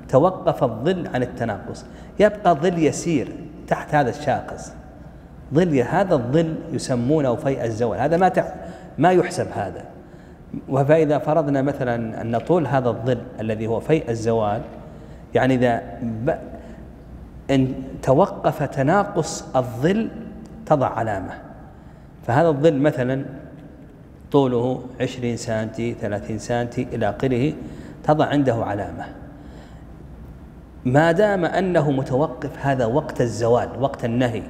توقف الظل عن التناقص. يبقى ظل يسير تحت هذا الشاقص. ظل هذا الظل يسمونه فيء الزوال. هذا ما ما يحسب هذا. فإذا فرضنا مثلا أن طول هذا الظل الذي هو فيء الزوال يعني إذا إن توقف تناقص الظل تضع علامة. فهذا الظل مثلا طوله عشرين سنتي ثلاثين سنتي إلى آخره تضع عنده علامة. ما دام أنه متوقف هذا وقت الزوال وقت النهي.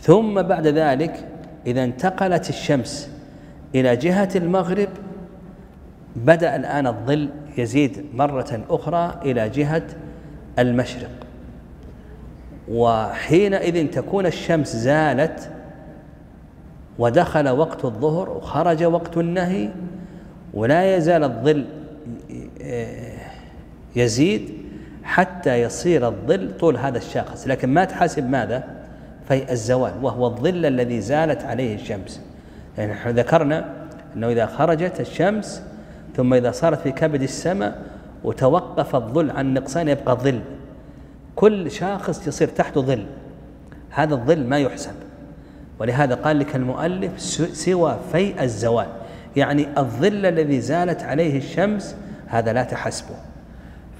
ثم بعد ذلك إذا انتقلت الشمس إلى جهة المغرب بدأ الآن الظل يزيد مرة أخرى إلى جهة المشرق. وحينئذ تكون الشمس زالت ودخل وقت الظهر وخرج وقت النهي ولا يزال الظل يزيد. حتى يصير الظل طول هذا الشاخص. لكن ما تحاسب ماذا؟ في الزوال وهو الظل الذي زالت عليه الشمس. يعني نحن ذكرنا أنه إذا خرجت الشمس ثم إذا صارت في كبد السماء وتوقف الظل عن نقصان يبقى ظل. كل شاخص يصير تحته ظل. هذا الظل ما يحسب. ولهذا قال لك المؤلف سوى في الزوال. يعني الظل الذي زالت عليه الشمس هذا لا تحسبه.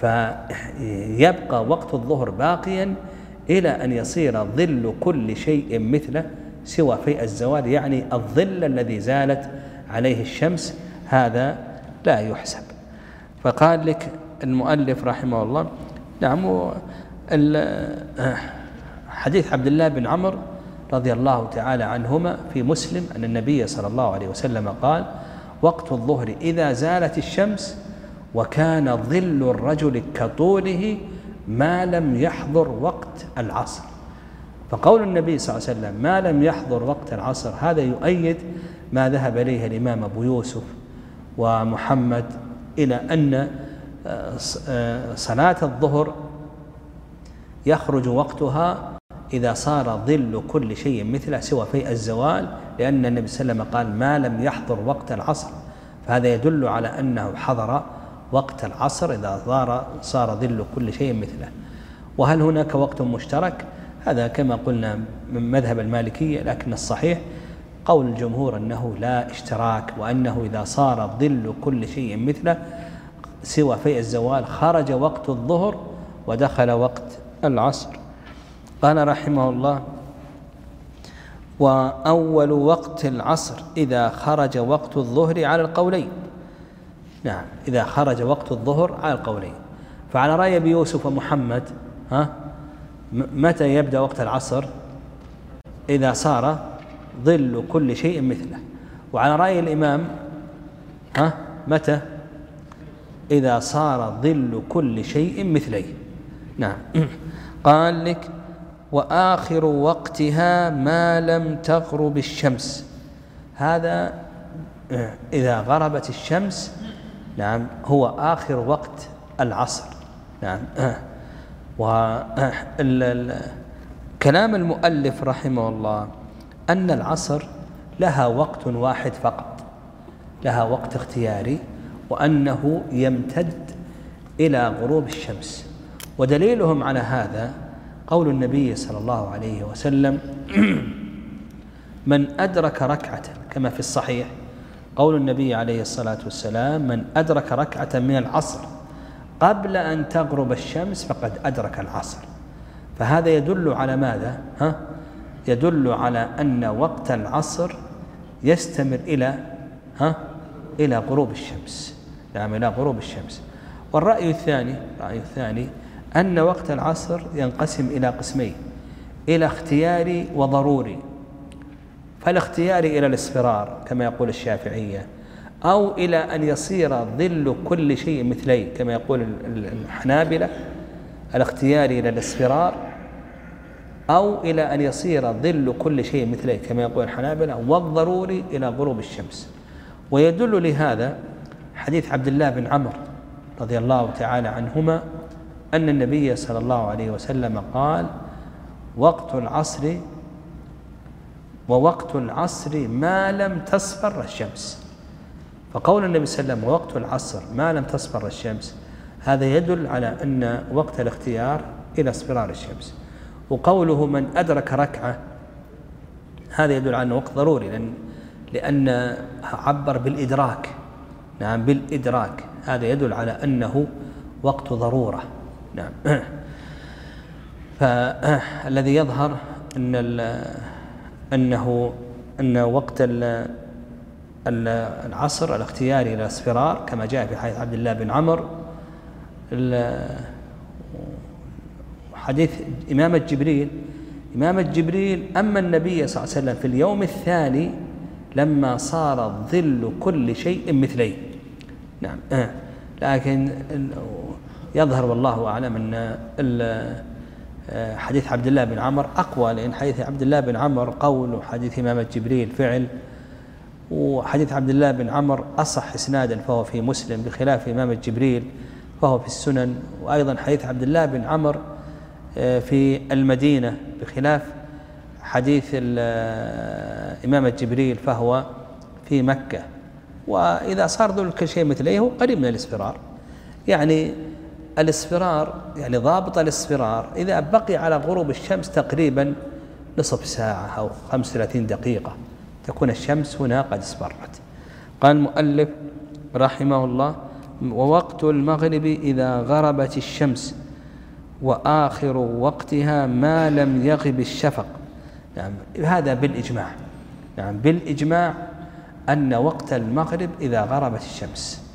فيبقى وقت الظهر باقيا إلى أن يصير ظل كل شيء مثله سوى في الزوال يعني الظل الذي زالت عليه الشمس هذا لا يحسب. فقال لك المؤلف رحمه الله نعم حديث عبد الله بن عمرو رضي الله تعالى عنهما في مسلم أن النبي صلى الله عليه وسلم قال وقت الظهر إذا زالت الشمس وكان ظل الرجل كطوله ما لم يحضر وقت العصر. فقول النبي صلى الله عليه وسلم ما لم يحضر وقت العصر هذا يؤيد ما ذهب إليه الإمام أبو يوسف ومحمد إلى أن آه، آه، صلاة الظهر يخرج وقتها إذا صار ظل كل شيء مثله سوى في الزوال لأن النبي صلى الله عليه وسلم قال ما لم يحضر وقت العصر. فهذا يدل على أنه حضر وقت العصر إذا صار صار ظل كل شيء مثله. وهل هناك وقت مشترك؟ هذا كما قلنا من مذهب المالكية لكن الصحيح قول الجمهور أنه لا اشتراك وأنه إذا صار ظل كل شيء مثله سوى في الزوال خرج وقت الظهر ودخل وقت العصر. قال رحمه الله وأول وقت العصر إذا خرج وقت الظهر على القولين. نعم إذا خرج وقت الظهر على القولين. فعلى رأي أبي يوسف ومحمد ها متى يبدأ وقت العصر؟ إذا صار ظل كل شيء مثله. وعلى رأي الإمام ها متى؟ إذا صار ظل كل شيء مثليه. نعم. قال لك وآخر وقتها ما لم تغرب الشمس. هذا إذا غربت الشمس نعم هو آخر وقت العصر. نعم. وكلام المؤلف رحمه الله أن العصر لها وقت واحد فقط لها وقت اختياري وأنه يمتد إلى غروب الشمس. ودليلهم على هذا قول النبي صلى الله عليه وسلم من أدرك ركعة كما في الصحيح قول النبي عليه الصلاة والسلام من أدرك ركعة من العصر قبل أن تغرب الشمس فقد أدرك العصر فهذا يدل على ماذا؟ ها؟ يدل على أن وقت العصر يستمر إلى ها؟ إلى غروب الشمس نعم إلى غروب الشمس والرأي الثاني الرأي الثاني أن وقت العصر ينقسم إلى قسمين إلى اختياري وضروري فالاختياري إلى الاصفرار كما يقول الشافعية أو إلى أن يصير ظل كل شيء مثلي كما يقول الحنابلة الاختياري إلى الاصفرار أو إلى أن يصير ظل كل شيء مثلي كما يقول الحنابلة والضروري إلى غروب الشمس. ويدل لهذا حديث عبد الله بن عمرو رضي الله تعالى عنهما أن النبي صلى الله عليه وسلم قال وقت العصر ووقت العصر ما لم تصفر الشمس. فقول النبي صلى الله عليه وسلم وقت العصر ما لم تصفر الشمس هذا يدل على أن وقت الاختيار إلى اصفرار الشمس. وقوله من أدرك ركعة هذا يدل على أنه وقت ضروري لأن لأن عبر بالإدراك. نعم بالإدراك. هذا يدل على أنه وقت ضرورة. نعم. فالذي يظهر أن أنه أن وقت العصر الاختياري للاصفرار كما جاء في حديث عبد الله بن عمر حديث إمامة جبريل. إمامة جبريل أما النبي صلى الله عليه وسلم في اليوم الثاني لما صار ظل كل شيء مثليه. نعم. لكن يظهر والله أعلم أن حديث عبد الله بن عمر أقوى لأن حديث عبد الله بن عمر قول وحديث إمامة جبريل فعل وحديث عبد الله بن عمر أصح إسنادا فهو في مسلم بخلاف إمامة جبريل فهو في السنن. وأيضا حديث عبد الله بن عمر آه، في المدينة بخلاف حديث آه، إمامة جبريل فهو في مكة. وإذا صار ذلك شيء مثليه هو قريب من الإصفرار. يعني الاصفرار يعني ضابط الاصفرار إذا بقي على غروب الشمس تقريبا نصف ساعة أو 35 دقيقة تكون الشمس هنا قد اصفرت قال المؤلف رحمه الله ووقت المغرب إذا غربت الشمس وآخر وقتها ما لم يغب الشفق. نعم هذا بالإجماع. نعم بالإجماع أن وقت المغرب إذا غربت الشمس.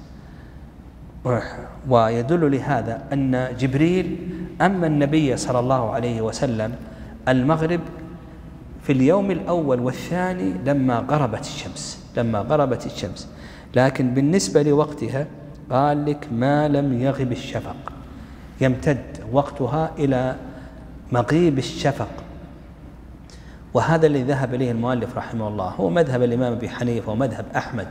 ويدل لهذا أن جبريل أما النبي صلى الله عليه وسلم المغرب في اليوم الأول والثاني لما غربت الشمس لما غربت الشمس. لكن بالنسبة لوقتها قال لك ما لم يغب الشفق. يمتد وقتها إلى مغيب الشفق. وهذا الذي ذهب إليه المؤلف رحمه الله هو مذهب الإمام أبي حنيفة ومذهب أحمد.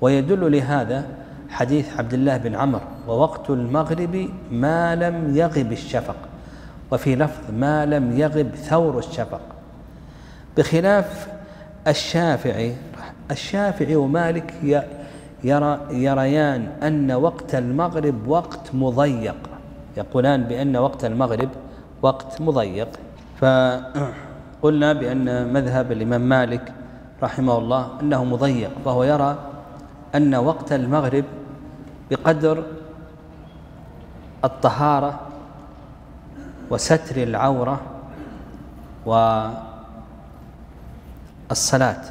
ويدل لهذا حديث عبد الله بن عمر ووقت المغرب ما لم يغب الشفق وفي لفظ ما لم يغب ثور الشفق. بخلاف الشافعي الشافعي ومالك يرى يريان أن وقت المغرب وقت مضيق. يقولان بأن وقت المغرب وقت مضيق. فقلنا بأن مذهب الإمام مالك رحمه الله أنه مضيق فهو يرى أن وقت المغرب بقدر الطهارة وستر العورة والصلاة.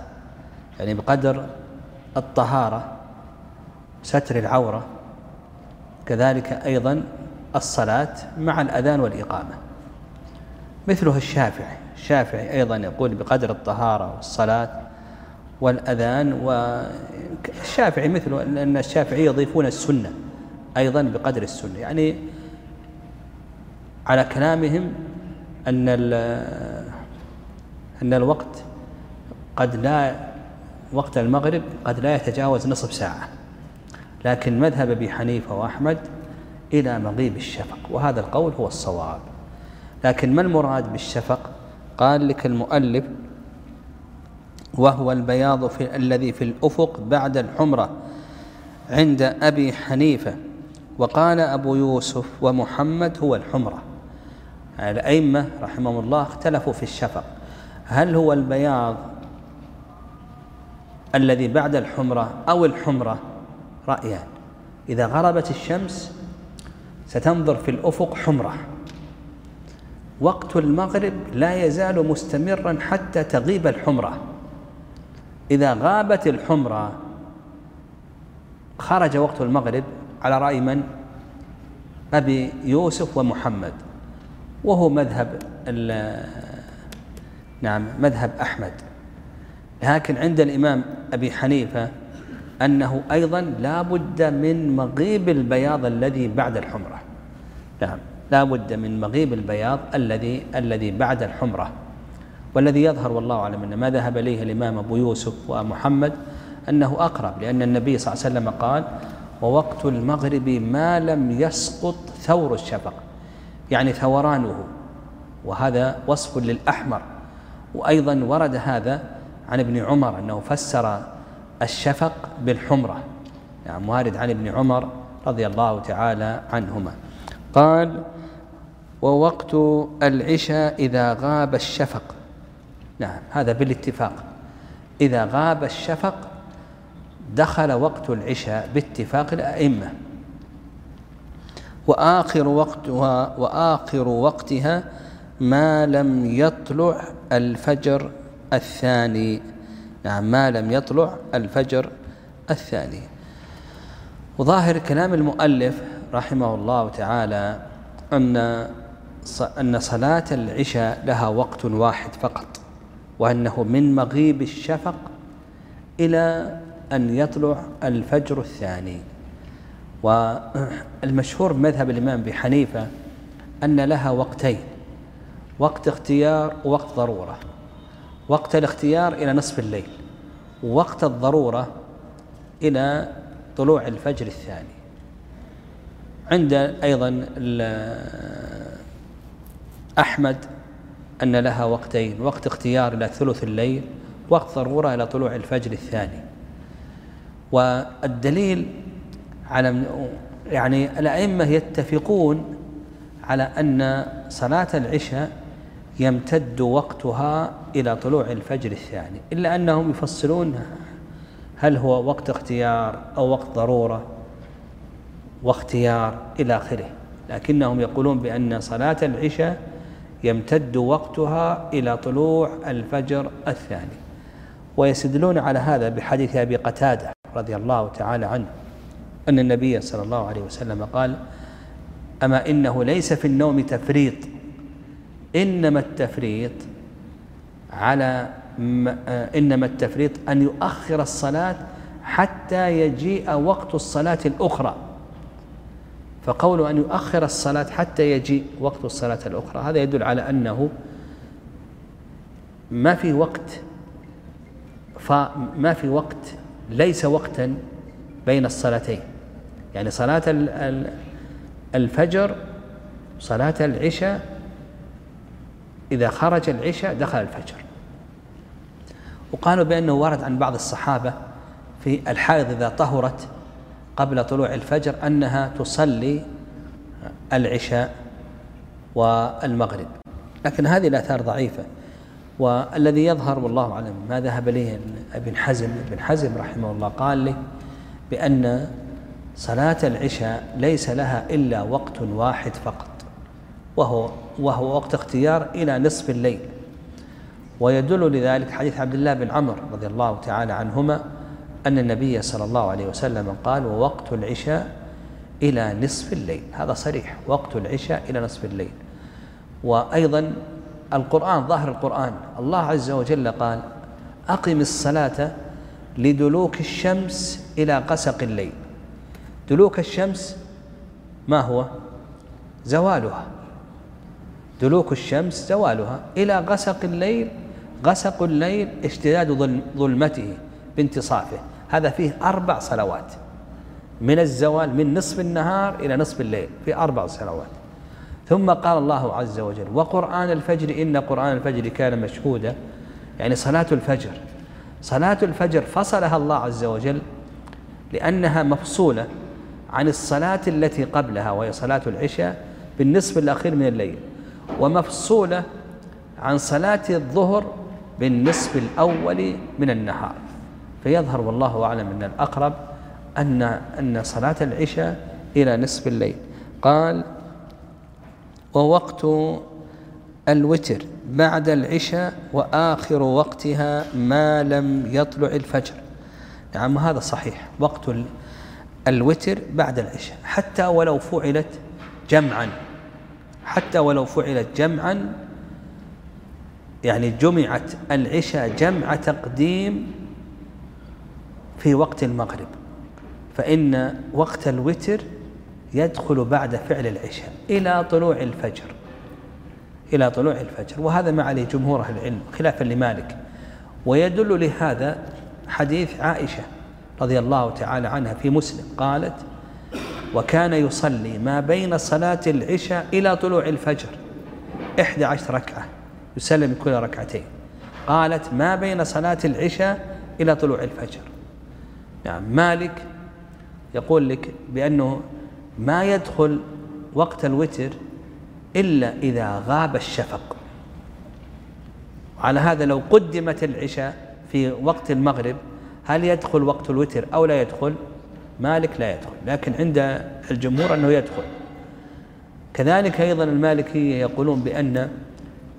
يعني بقدر الطهارة ستر العورة كذلك أيضا الصلاة مع الأذان والإقامة. مثله الشافعي. الشافعي أيضا يقول بقدر الطهارة والصلاة والأذان والشافعي مثله أن الشافعي يضيفون السنة أيضا بقدر السنة. يعني على كلامهم أن أن الوقت قد لا وقت المغرب قد لا يتجاوز نصف ساعة. لكن مذهب أبي حنيفة وأحمد إلى مغيب الشفق وهذا القول هو الصواب. لكن ما المراد بالشفق؟ قال لك المؤلف وهو البياض في الذي في الأفق بعد الحمرة عند أبي حنيفة. وقال أبو يوسف ومحمد هو الحمرة. الأئمة رحمهم الله اختلفوا في الشفق. هل هو البياض الذي بعد الحمرة أو الحمرة؟ رأيان. إذا غربت الشمس ستنظر في الأفق حمرة. وقت المغرب لا يزال مستمرا حتى تغيب الحمرة. إذا غابت الحمرة خرج وقت المغرب على رأي من؟ أبي يوسف ومحمد. وهو مذهب نعم مذهب أحمد. لكن عند الإمام أبي حنيفة أنه أيضا لا بد من مغيب البياض الذي بعد الحمرة. نعم لا بد من مغيب البياض الذي الذي بعد الحمرة. والذي يظهر والله أعلم أن ما ذهب إليه الإمام أبو يوسف ومحمد أنه أقرب لأن النبي صلى الله عليه وسلم قال ووقت المغرب ما لم يسقط ثور الشفق. يعني ثورانه. وهذا وصف للأحمر. وأيضا ورد هذا عن ابن عمر أنه فسر الشفق بالحمرة. يعني وارد عن ابن عمر رضي الله تعالى عنهما. قال ووقت العشاء إذا غاب الشفق. نعم هذا بالاتفاق. إذا غاب الشفق دخل وقت العشاء باتفاق الأئمة. وآخر وقتها وآخر وقتها ما لم يطلع الفجر الثاني. نعم ما لم يطلع الفجر الثاني. وظاهر كلام المؤلف رحمه الله تعالى أن أن صلاة العشاء لها وقت واحد فقط. وأنه من مغيب الشفق إلى أن يطلع الفجر الثاني. والمشهور بمذهب الإمام أبي حنيفة أن لها وقتين وقت اختيار ووقت ضرورة وقت الاختيار إلى نصف الليل ووقت الضرورة إلى طلوع الفجر الثاني. عند أيضا أحمد أن لها وقتين وقت اختيار إلى ثلث الليل وقت ضرورة إلى طلوع الفجر الثاني. والدليل على يعني الأئمة يتفقون على أن صلاة العشاء يمتد وقتها إلى طلوع الفجر الثاني إلا أنهم يفصلون هل هو وقت اختيار أو وقت ضرورة واختيار إلى آخره. لكنهم يقولون بأن صلاة العشاء يمتد وقتها إلى طلوع الفجر الثاني. ويستدلون على هذا بحديث أبي قتادة رضي الله تعالى عنه أن النبي صلى الله عليه وسلم قال أما إنه ليس في النوم تفريط إنما التفريط على إنما التفريط أن يؤخر الصلاة حتى يجيء وقت الصلاة الأخرى. فقول أن يؤخر الصلاة حتى يجيء وقت الصلاة الأخرى. هذا يدل على أنه ما في وقت فما في وقت ليس وقتا بين الصلاتين. يعني صلاة الفجر صلاة العشاء إذا خرج العشاء دخل الفجر. وقالوا بأنه ورد عن بعض الصحابة في الحائض إذا طهرت قبل طلوع الفجر أنها تصلي العشاء والمغرب. لكن هذه الآثار ضعيفة. والذي يظهر والله أعلم ما ذهب إليه ابن حزم. ابن حزم رحمه الله قال لي بأن صلاة العشاء ليس لها إلا وقت واحد فقط وهو وهو وقت اختيار إلى نصف الليل. ويدل لذلك حديث عبد الله بن عمر رضي الله تعالى عنهما أن النبي صلى الله عليه وسلم قال ووقت العشاء إلى نصف الليل. هذا صريح. وقت العشاء إلى نصف الليل. وأيضا القرآن ظاهر القرآن. الله عز وجل قال أقم الصلاة لدلوك الشمس إلى قسق الليل. دلوك الشمس ما هو؟ زوالها. دلوك الشمس زوالها. إلى غسق الليل غسق الليل اشتداد ظلمته. بانتصافه. هذا فيه أربع صلوات. من الزوال من نصف النهار إلى نصف الليل في أربع صلوات. ثم قال الله عز وجل وقرآن الفجر إن قرآن الفجر كان مشهودا. يعني صلاة الفجر. صلاة الفجر فصلها الله عز وجل لأنها مفصولة عن الصلاة التي قبلها وهي صلاة العشاء بالنصف الأخير من الليل ومفصولة عن صلاة الظهر بالنصف الأول من النهار. فيظهر والله أعلم أن الأقرب أن أن صلاة العشاء إلى نصف الليل. قال ووقت الوتر بعد العشاء وآخر وقتها ما لم يطلع الفجر. نعم هذا صحيح. وقت الوتر بعد العشاء. حتى ولو فعلت جمعا حتى ولو فعلت جمعا يعني جمعت العشاء جمع تقديم في وقت المغرب فإن وقت الوتر يدخل بعد فعل العشاء إلى طلوع الفجر. إلى طلوع الفجر وهذا ما عليه جمهور العلم خلافا لمالك. ويدل لهذا حديث عائشة رضي الله تعالى عنها في مسلم قالت وكان يصلي ما بين صلاة العشاء إلى طلوع الفجر إحدى عشر ركعة يسلم كل ركعتين. قالت ما بين صلاة العشاء إلى طلوع الفجر. نعم مالك يقول لك بأنه ما يدخل وقت الوتر إلا إذا غاب الشفق. على هذا لو قدمت العشاء في وقت المغرب هل يدخل وقت الوتر أو لا يدخل؟ مالك لا يدخل لكن عند الجمهور أنه يدخل. كذلك أيضا المالكية يقولون بأن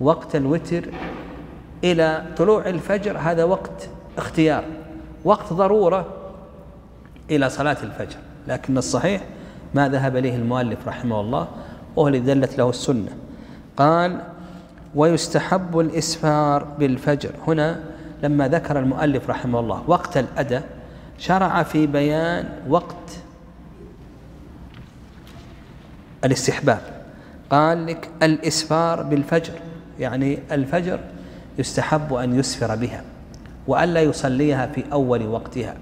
وقت الوتر إلى طلوع الفجر هذا وقت اختيار وقت ضرورة إلى صلاة الفجر. لكن الصحيح ما ذهب إليه المؤلف رحمه الله وهو الذي دلت له السنة. قال ويستحب الإسفار بالفجر. هنا لما ذكر المؤلف رحمه الله وقت الأدى شرع في بيان وقت الاستحباب. قال لك الإسفار بالفجر. يعني الفجر يستحب أن يسفر بها وألا يصليها في أول وقتها.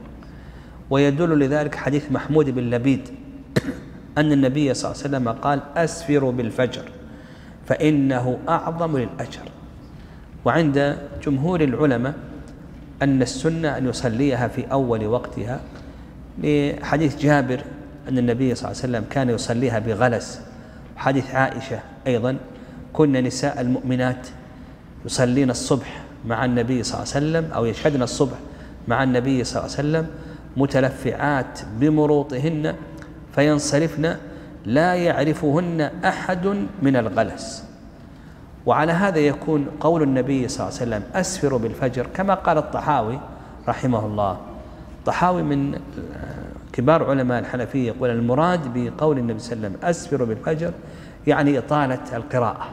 ويدل لذلك حديث محمود بن لبيد أن النبي صلى الله عليه وسلم قال أسفروا بالفجر فإنه أعظم للأجر. وعند جمهور العلماء أن السنة أن يصليها في أول وقتها لحديث جابر أن النبي صلى الله عليه وسلم كان يصليها بغلس. حديث عائشة أيضا كن نساء المؤمنات يصلين الصبح مع النبي صلى الله عليه وسلم أو يشهدن الصبح مع النبي صلى الله عليه وسلم متلفعات بمروطهن فينصرفن لا يعرفهن أحد من الغلس. وعلى هذا يكون قول النبي صلى الله عليه وسلم أسفر بالفجر كما قال الطحاوي رحمه الله. الطحاوي من كبار علماء الحنفية يقول المراد بقول النبي صلى الله عليه وسلم أسفر بالفجر يعني إطالة القراءة.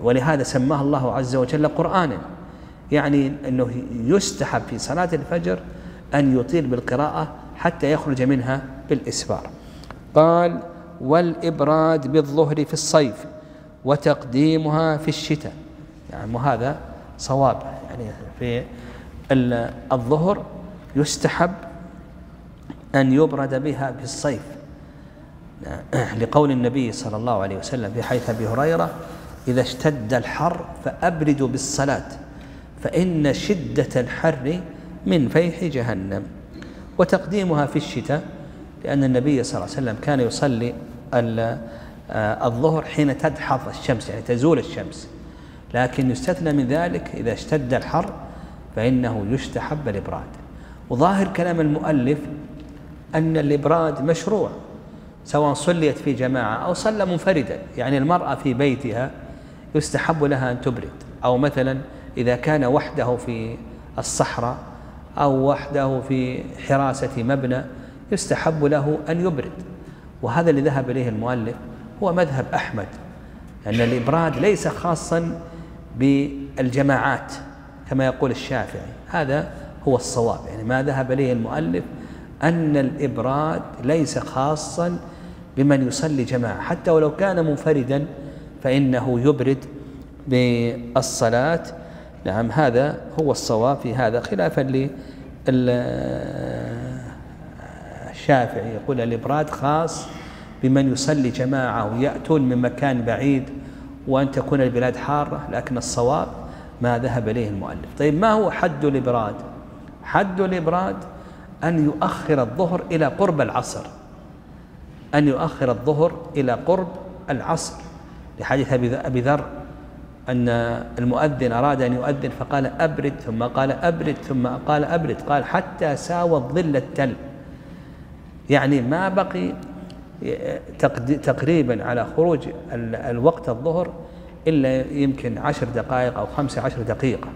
ولهذا سماه الله عز وجل قرآنا يعني أنه يستحب في صلاة الفجر أن يطيل بالقراءة حتى يخرج منها بالإسفار. قال والإبراد بالظهر في الصيف وتقديمها في الشتاء. يعني وهذا صواب. يعني في الظهر يستحب أن يبرد بها في الصيف. لقول النبي صلى الله عليه وسلم في حيث أبي هريرة إذا اشتد الحر فأبردوا بالصلاة فإن شدة الحر من فيح جهنم. وتقديمها في الشتاء لأن النبي صلى الله عليه وسلم كان يصلي آه، الظهر حين تدحض الشمس يعني تزول الشمس. لكن يستثنى من ذلك إذا اشتد الحر فإنه يستحب الإبراد. وظاهر كلام المؤلف أن الإبراد مشروع سواء صليت في جماعة أو صلى منفردا. يعني المرأة في بيتها يستحب لها أن تبرد. أو مثلا إذا كان وحده في الصحراء أو وحده في حراسة مبنى يستحب له أن يبرد. وهذا اللي ذهب إليه المؤلف هو مذهب أحمد أن الإبراد ليس خاصا بالجماعات كما يقول الشافعي. هذا هو الصواب. يعني ما ذهب إليه المؤلف أن الإبراد ليس خاصا بمن يصلي جماعة. حتى ولو كان منفردا فإنه يبرد بالصلاة نعم هذا هو الصواب في هذا خلافا للشافعي يقول الإبراد خاص بمن يصلي جماعة ويأتون من مكان بعيد وأن تكون البلاد حارة لكن الصواب ما ذهب إليه المؤلف. طيب ما هو حد الإبراد؟ حد الإبراد أن يؤخر الظهر إلى قرب العصر. أن يؤخر الظهر إلى قرب العصر. لحديث أبي ذر أن المؤذن أراد أن يؤذن فقال أبرد ثم قال أبرد ثم قال أبرد قال حتى ساوى الظل التل. يعني ما بقي تقريبا على خروج الوقت الظهر إلا يمكن عشر دقائق أو خمسة عشر دقيقة.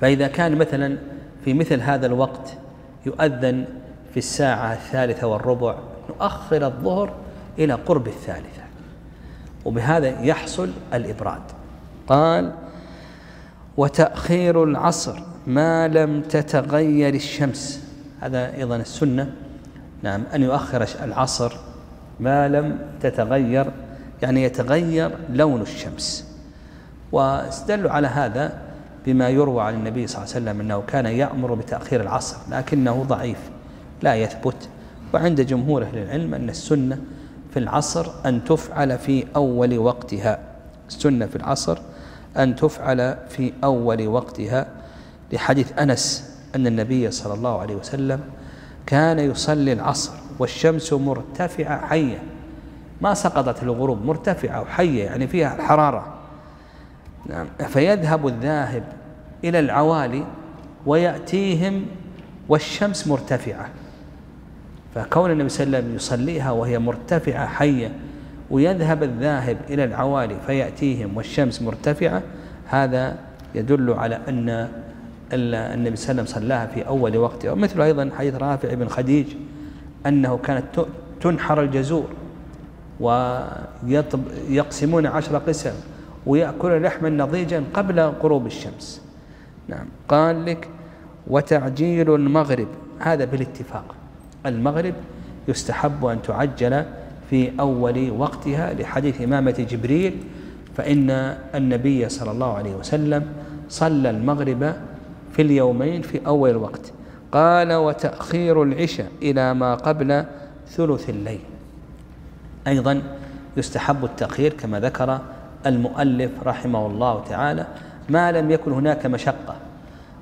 فإذا كان مثلا في مثل هذا الوقت يؤذن في الساعة الثالثة والربع نؤخر الظهر إلى قرب الثالثة. وبهذا يحصل الإبراد. قال وتأخير العصر ما لم تتغير الشمس. هذا أيضا السنة. نعم أن يؤخر العصر ما لم تتغير يعني يتغير لون الشمس. واستدلوا على هذا بما يروى عن النبي صلى الله عليه وسلم أنه كان يأمر بتأخير العصر لكنه ضعيف لا يثبت. وعند جمهور أهل العلم أن السنة في العصر أن تفعل في أول وقتها. السنة في العصر أن تفعل في أول وقتها. لحديث أنس أن النبي صلى الله عليه وسلم كان يصلي العصر والشمس مرتفعة حية. ما سقطت الغروب مرتفعة وحية يعني فيها الحرارة نعم. فيذهب الذاهب إلى العوالي ويأتيهم والشمس مرتفعة. فكون النبي صلى الله عليه وسلم يصليها وهي مرتفعة حية ويذهب الذاهب إلى العوالي فيأتيهم والشمس مرتفعة هذا يدل على أن النبي صلى الله عليه وسلم صلاها في أول وقتها ومثل أيضا حديث رافع بن خديج أنه كانت تنحر الجزور ويقسمون عشر قسم ويأكل لحما نضيجا قبل غروب الشمس. نعم. قال لك وتعجيل المغرب. هذا بالاتفاق. المغرب يستحب أن تعجل في أول وقتها لحديث إمامة جبريل فإن النبي صلى الله عليه وسلم صلى المغرب في اليومين في أول الوقت قال وتأخير العشاء إلى ما قبل ثلث الليل أيضا يستحب التأخير كما ذكر المؤلف رحمه الله تعالى ما لم يكن هناك مشقة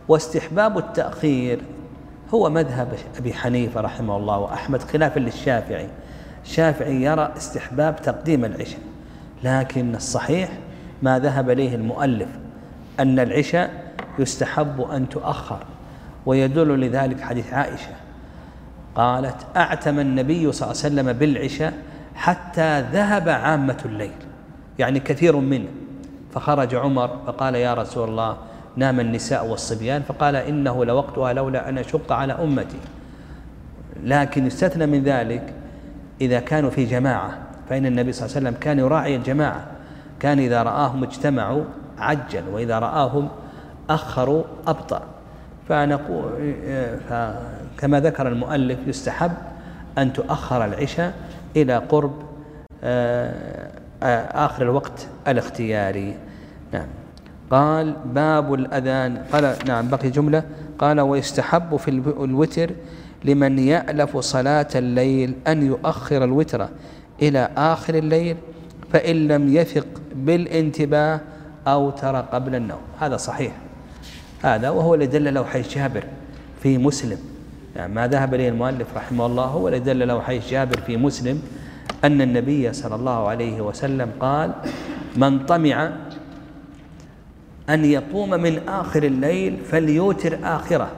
واستحباب التأخير هو مذهب أبي حنيفة رحمه الله وأحمد خلافا للشافعي. الشافعي يرى استحباب تقديم العشاء لكن الصحيح ما ذهب إليه المؤلف أن العشاء يستحب أن تؤخر ويدل لذلك حديث عائشة. قالت أعتم النبي صلى الله عليه وسلم بالعشاء حتى ذهب عامة الليل يعني كثير منه. فخرج عمر فقال يا رسول الله نام النساء والصبيان فقال إنه لوقتها لولا أن أشق على أمتي. لكن يستثنى من ذلك إذا كانوا في جماعة فإن النبي صلى الله عليه وسلم كان يراعي الجماعة. كان إذا رآهم اجتمعوا عجل وإذا رآهم أخروا أبطأ. فنقول كما ذكر المؤلف يستحب أن تؤخر العشاء إلى قرب آه، آخر الوقت الاختياري. نعم. قال باب الأذان. قال نعم بقي جملة. قال ويستحب في الوتر لمن يألف صلاة الليل أن يؤخر الوتر إلى آخر الليل فإن لم يثق بالانتباه أو ترى قبل النوم. هذا صحيح. هذا وهو اللي دل له حي جابر في مسلم. يعني ما ذهب إليه المؤلف رحمه الله هو اللي دل له حي جابر في مسلم أن النبي صلى الله عليه وسلم قال من طمع أن يقوم من آخر الليل فليوتر آخرة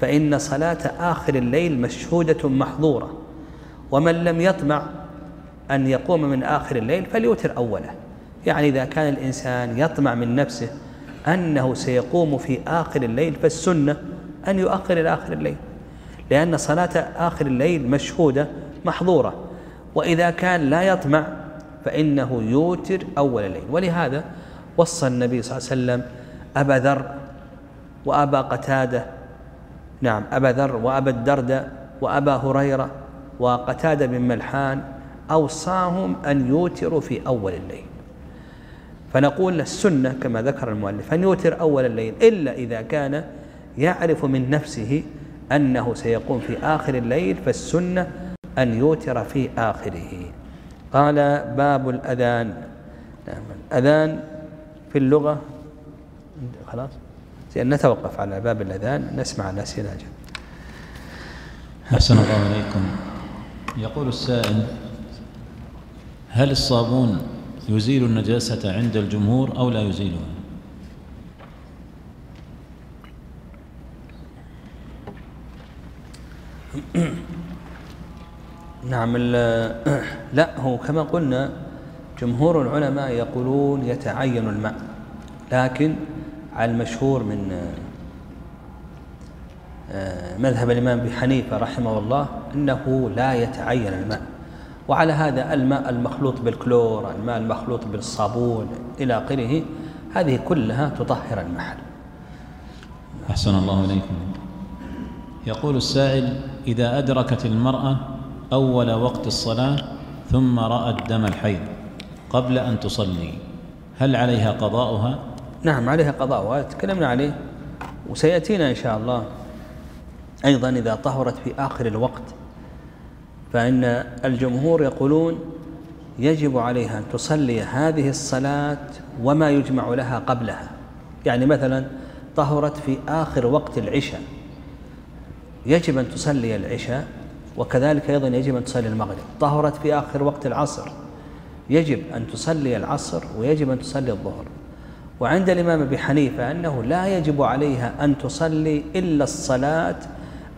فإن صلاة آخر الليل مشهودة محظورة. ومن لم يطمع أن يقوم من آخر الليل فليوتر أوله. يعني إذا كان الإنسان يطمع من نفسه أنه سيقوم في آخر الليل فالسنة أن يؤخر إلى آخر الليل. لأن صلاة آخر الليل مشهودة محظورة. وإذا كان لا يطمع فإنه يوتر أول الليل. ولهذا وصى النبي صلى الله عليه وسلم أبا ذر وأبا قتادة. نعم أبا ذر وأبا الدردة وأبا هريرة وقتادة بن ملحان أوصاهم أن يوتروا في أول الليل. فنقول السنة كما ذكر المؤلف أن يوتر أول الليل إلا إذا كان يعرف من نفسه أنه سيقوم في آخر الليل فالسنة أن يوتر في آخره. قال باب الأذان. نعم الأذان في اللغة. خلاص. نتوقف على باب الأذان نسمع الأسئلة أحسن الله إليكم. يقول السائل هل الصابون يزيل النجاسة عند الجمهور أو لا يزيلها؟ نعم لا هو كما قلنا جمهور العلماء يقولون يتعين الماء لكن على المشهور من آه، مذهب الإمام أبي حنيفة رحمه الله أنه لا يتعين الماء. وعلى هذا الماء المخلوط بالكلور الماء المخلوط بالصابون إلى آخره هذه كلها تطهر المحل. أحسن الله إليكم. يقول السائل إذا أدركت المرأة أول وقت الصلاة ثم رأت دم الحيض قبل أن تصلي. هل عليها قضاؤها؟ نعم عليها قضاؤها تكلمنا عليه وسيأتينا إن شاء الله. أيضا إذا طهرت في آخر الوقت فإن الجمهور يقولون يجب عليها أن تصلي هذه الصلاة وما يجمع لها قبلها. يعني مثلا طهرت في آخر وقت العشاء يجب أن تصلي العشاء وكذلك أيضا يجب أن تصلي المغرب. طهرت في آخر وقت العصر يجب أن تصلي العصر ويجب أن تصلي الظهر. وعند الإمام أبي حنيفة أنه لا يجب عليها أن تصلي إلا الصلاة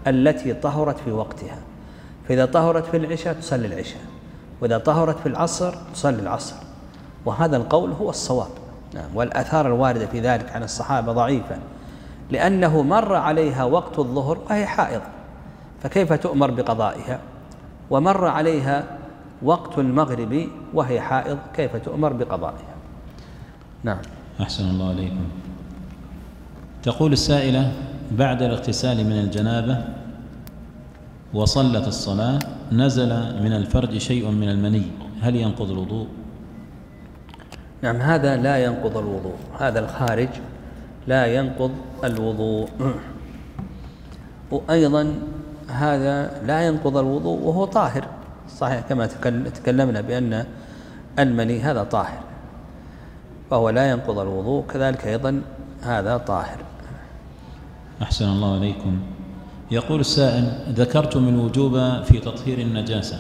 التي طهرت في وقتها. فإذا طهرت في العشاء تصلي العشاء وإذا طهرت في العصر تصلي العصر. وهذا القول هو الصواب. نعم والآثار الواردة في ذلك عن الصحابة ضعيفة. لأنه مر عليها وقت الظهر وهي حائض فكيف تؤمر بقضائها؟ ومر عليها وقت المغرب وهي حائض كيف تؤمر بقضائها؟ نعم. أحسن الله عليكم تقول السائلة بعد الاغتسال من الجنابة وصلت الصلاة نزل من الفرج شيء من المني هل ينقض الوضوء؟ نعم هذا لا ينقض الوضوء هذا الخارج لا ينقض الوضوء. وأيضا هذا لا ينقض الوضوء وهو طاهر. صحيح كما تكلمنا بأن المني هذا طاهر فهو لا ينقض الوضوء كذلك أيضا هذا طاهر. أحسن الله إليكم. يقول السائل ذكرتم الوجوب في تطهير النجاسة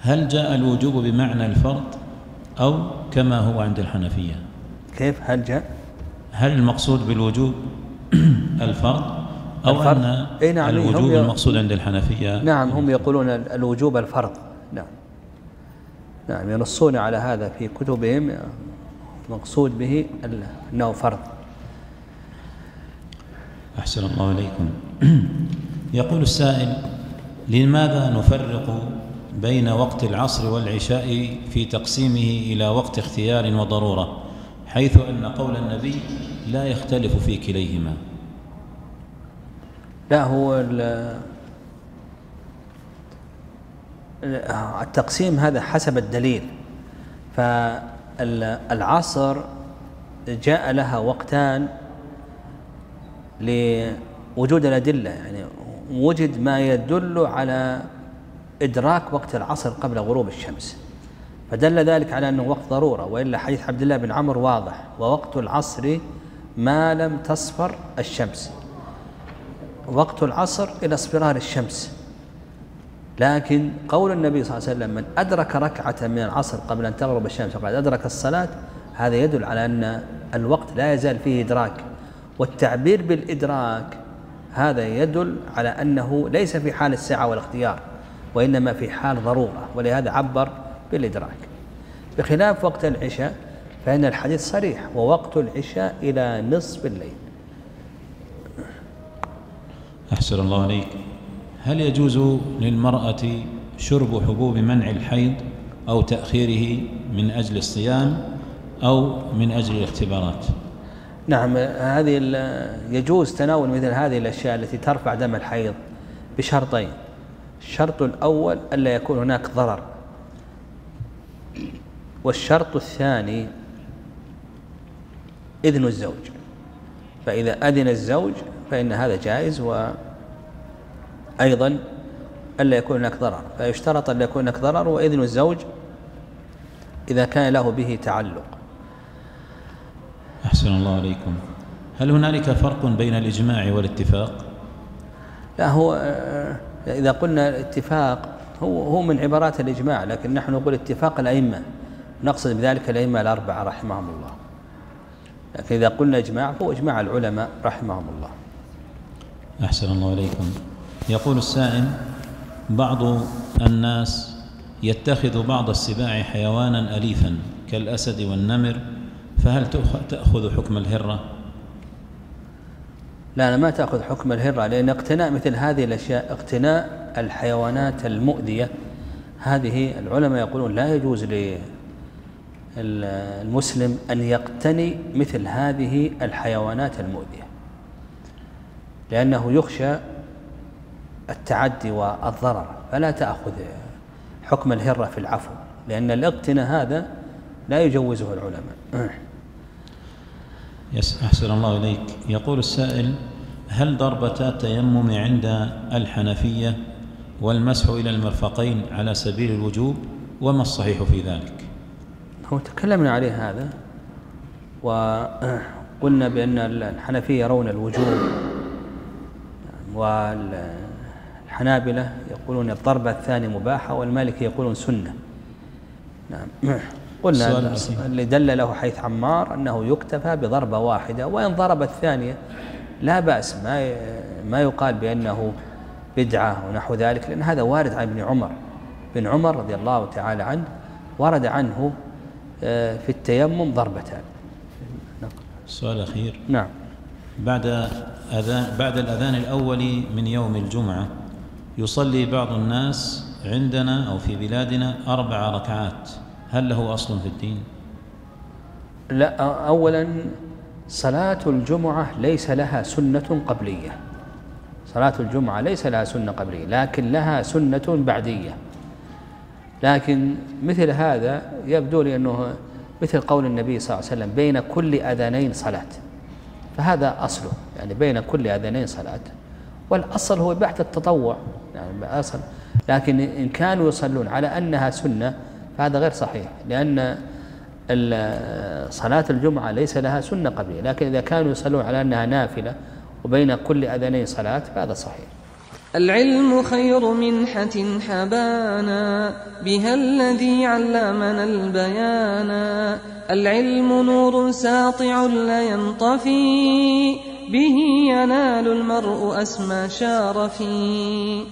هل جاء الوجوب بمعنى الفرض أو كما هو عند الحنفية؟ كيف؟ هل جاء؟ هل المقصود بالوجوب الفرض أو الفرض؟ أن إيه نعم، الوجوب المقصود عند الحنفية؟ نعم هم يقولون الوجوب الفرض. نعم. نعم ينصون على هذا في كتبهم المقصود به أنه فرض. أحسن الله إليكم. يقول السائل لماذا نفرق بين وقت العصر والعشاء في تقسيمه إلى وقت اختيار وضرورة حيث أن قول النبي لا يختلف في كليهما؟ لا هو التقسيم هذا حسب الدليل. فالعصر جاء لها وقتان لوجود الأدلة يعني وجد ما يدل على إدراك وقت العصر قبل غروب الشمس. فدل ذلك على أنه وقت ضرورة وإلا حديث عبد الله بن عمرو واضح ووقت العصر ما لم تصفر الشمس. وقت العصر إلى اصفرار الشمس. لكن قول النبي صلى الله عليه وسلم من أدرك ركعة من العصر قبل أن تغرب الشمس وقد أدرك الصلاة هذا يدل على أن الوقت لا يزال فيه إدراك. والتعبير بالإدراك هذا يدل على أنه ليس في حال السعة والاختيار وإنما في حال ضرورة ولهذا عبر بالإدراك. بخلاف وقت العشاء فإن الحديث صريح ووقت العشاء إلى نصف الليل. أحسن الله عليك. هل يجوز للمرأة شرب حبوب منع الحيض أو تأخيره من أجل الصيام أو من أجل الاختبارات؟ نعم هذه يجوز تناول مثل هذه الأشياء التي ترفع دم الحيض بشرطين. الشرط الأول ألا يكون هناك ضرر. والشرط الثاني إذن الزوج. فإذا أذن الزوج فإن هذا جائز وأيضا ألا يكون هناك ضرر فيشترط ألا يكون هناك ضرر وإذن الزوج إذا كان له به تعلق. أحسن الله عليكم. هل هنالك فرق بين الإجماع والاتفاق؟ لا هو آه، إذا قلنا الاتفاق هو هو من عبارات الإجماع لكن نحن نقول اتفاق الأئمة. نقصد بذلك الأئمة الأربعة رحمهم الله. لكن إذا قلنا إجماع فهو إجماع العلماء رحمهم الله. أحسن الله إليكم يقول السائل بعض الناس يتخذ بعض السباع حيوانا أليفا كالأسد والنمر فهل تأخ- تأخذ حكم الهرة؟ لا أنا ما تأخذ حكم الهرة لأن اقتناء مثل هذه الأشياء اقتناء الحيوانات المؤذية هذه العلماء يقولون لا يجوز للمسلم أن يقتني مثل هذه الحيوانات المؤذية لأنه يخشى التعدي والضرر فلا تأخذ حكم الهرة في العفو لأن الاقتناء هذا لا يجوزه العلماء. يس أحسن الله إليك. يقول السائل هل ضربتا التيمم عند الحنفية والمسح إلى المرفقين على سبيل الوجوب وما الصحيح في ذلك؟ هو تكلمنا عليه هذا وقلنا بأن الحنفية يرون الوجوب والحنابلة يقولون الضربة الثانية مباحة والمالكي يقولون سنة. نعم. قلنا. اللي دل له حيث عمار أنه يكتفى بضربة واحدة وإن ضرب الثانية لا بأس. ما ما يقال بأنه بدعة ونحو ذلك لأن هذا وارد عن ابن عمر. بن عمر رضي الله تعالى عنه ورد عنه آه، في التيمم ضربتان السؤال الأخير نعم. بعد أذان بعد الأذان الأول من يوم الجمعة يصلي بعض الناس عندنا أو في بلادنا أربع ركعات. هل له أصل في الدين؟ لا أولا صلاة الجمعة ليس لها سنة قبلية. صلاة الجمعة ليس لها سنة قبلية لكن لها سنة بعدية. لكن مثل هذا يبدو لي أنه مثل قول النبي صلى الله عليه وسلم بين كل أذانين صلاة. فهذا أصله يعني بين كل أذانين صلاة. والأصل هو بعد التطوع. يعني أصل لكن إن كانوا يصلون على أنها سنة فهذا غير صحيح لأن صلاة الجمعة ليس لها سنة قبلية لكن إذا كانوا يصلون على أنها نافلة وبين كل أذانين صلاة فهذا صحيح. العلم خير منحة حبانا بها الذي علمنا البيانا العلم نور ساطع لا ينطفي به ينال المرء أسمى شارفي.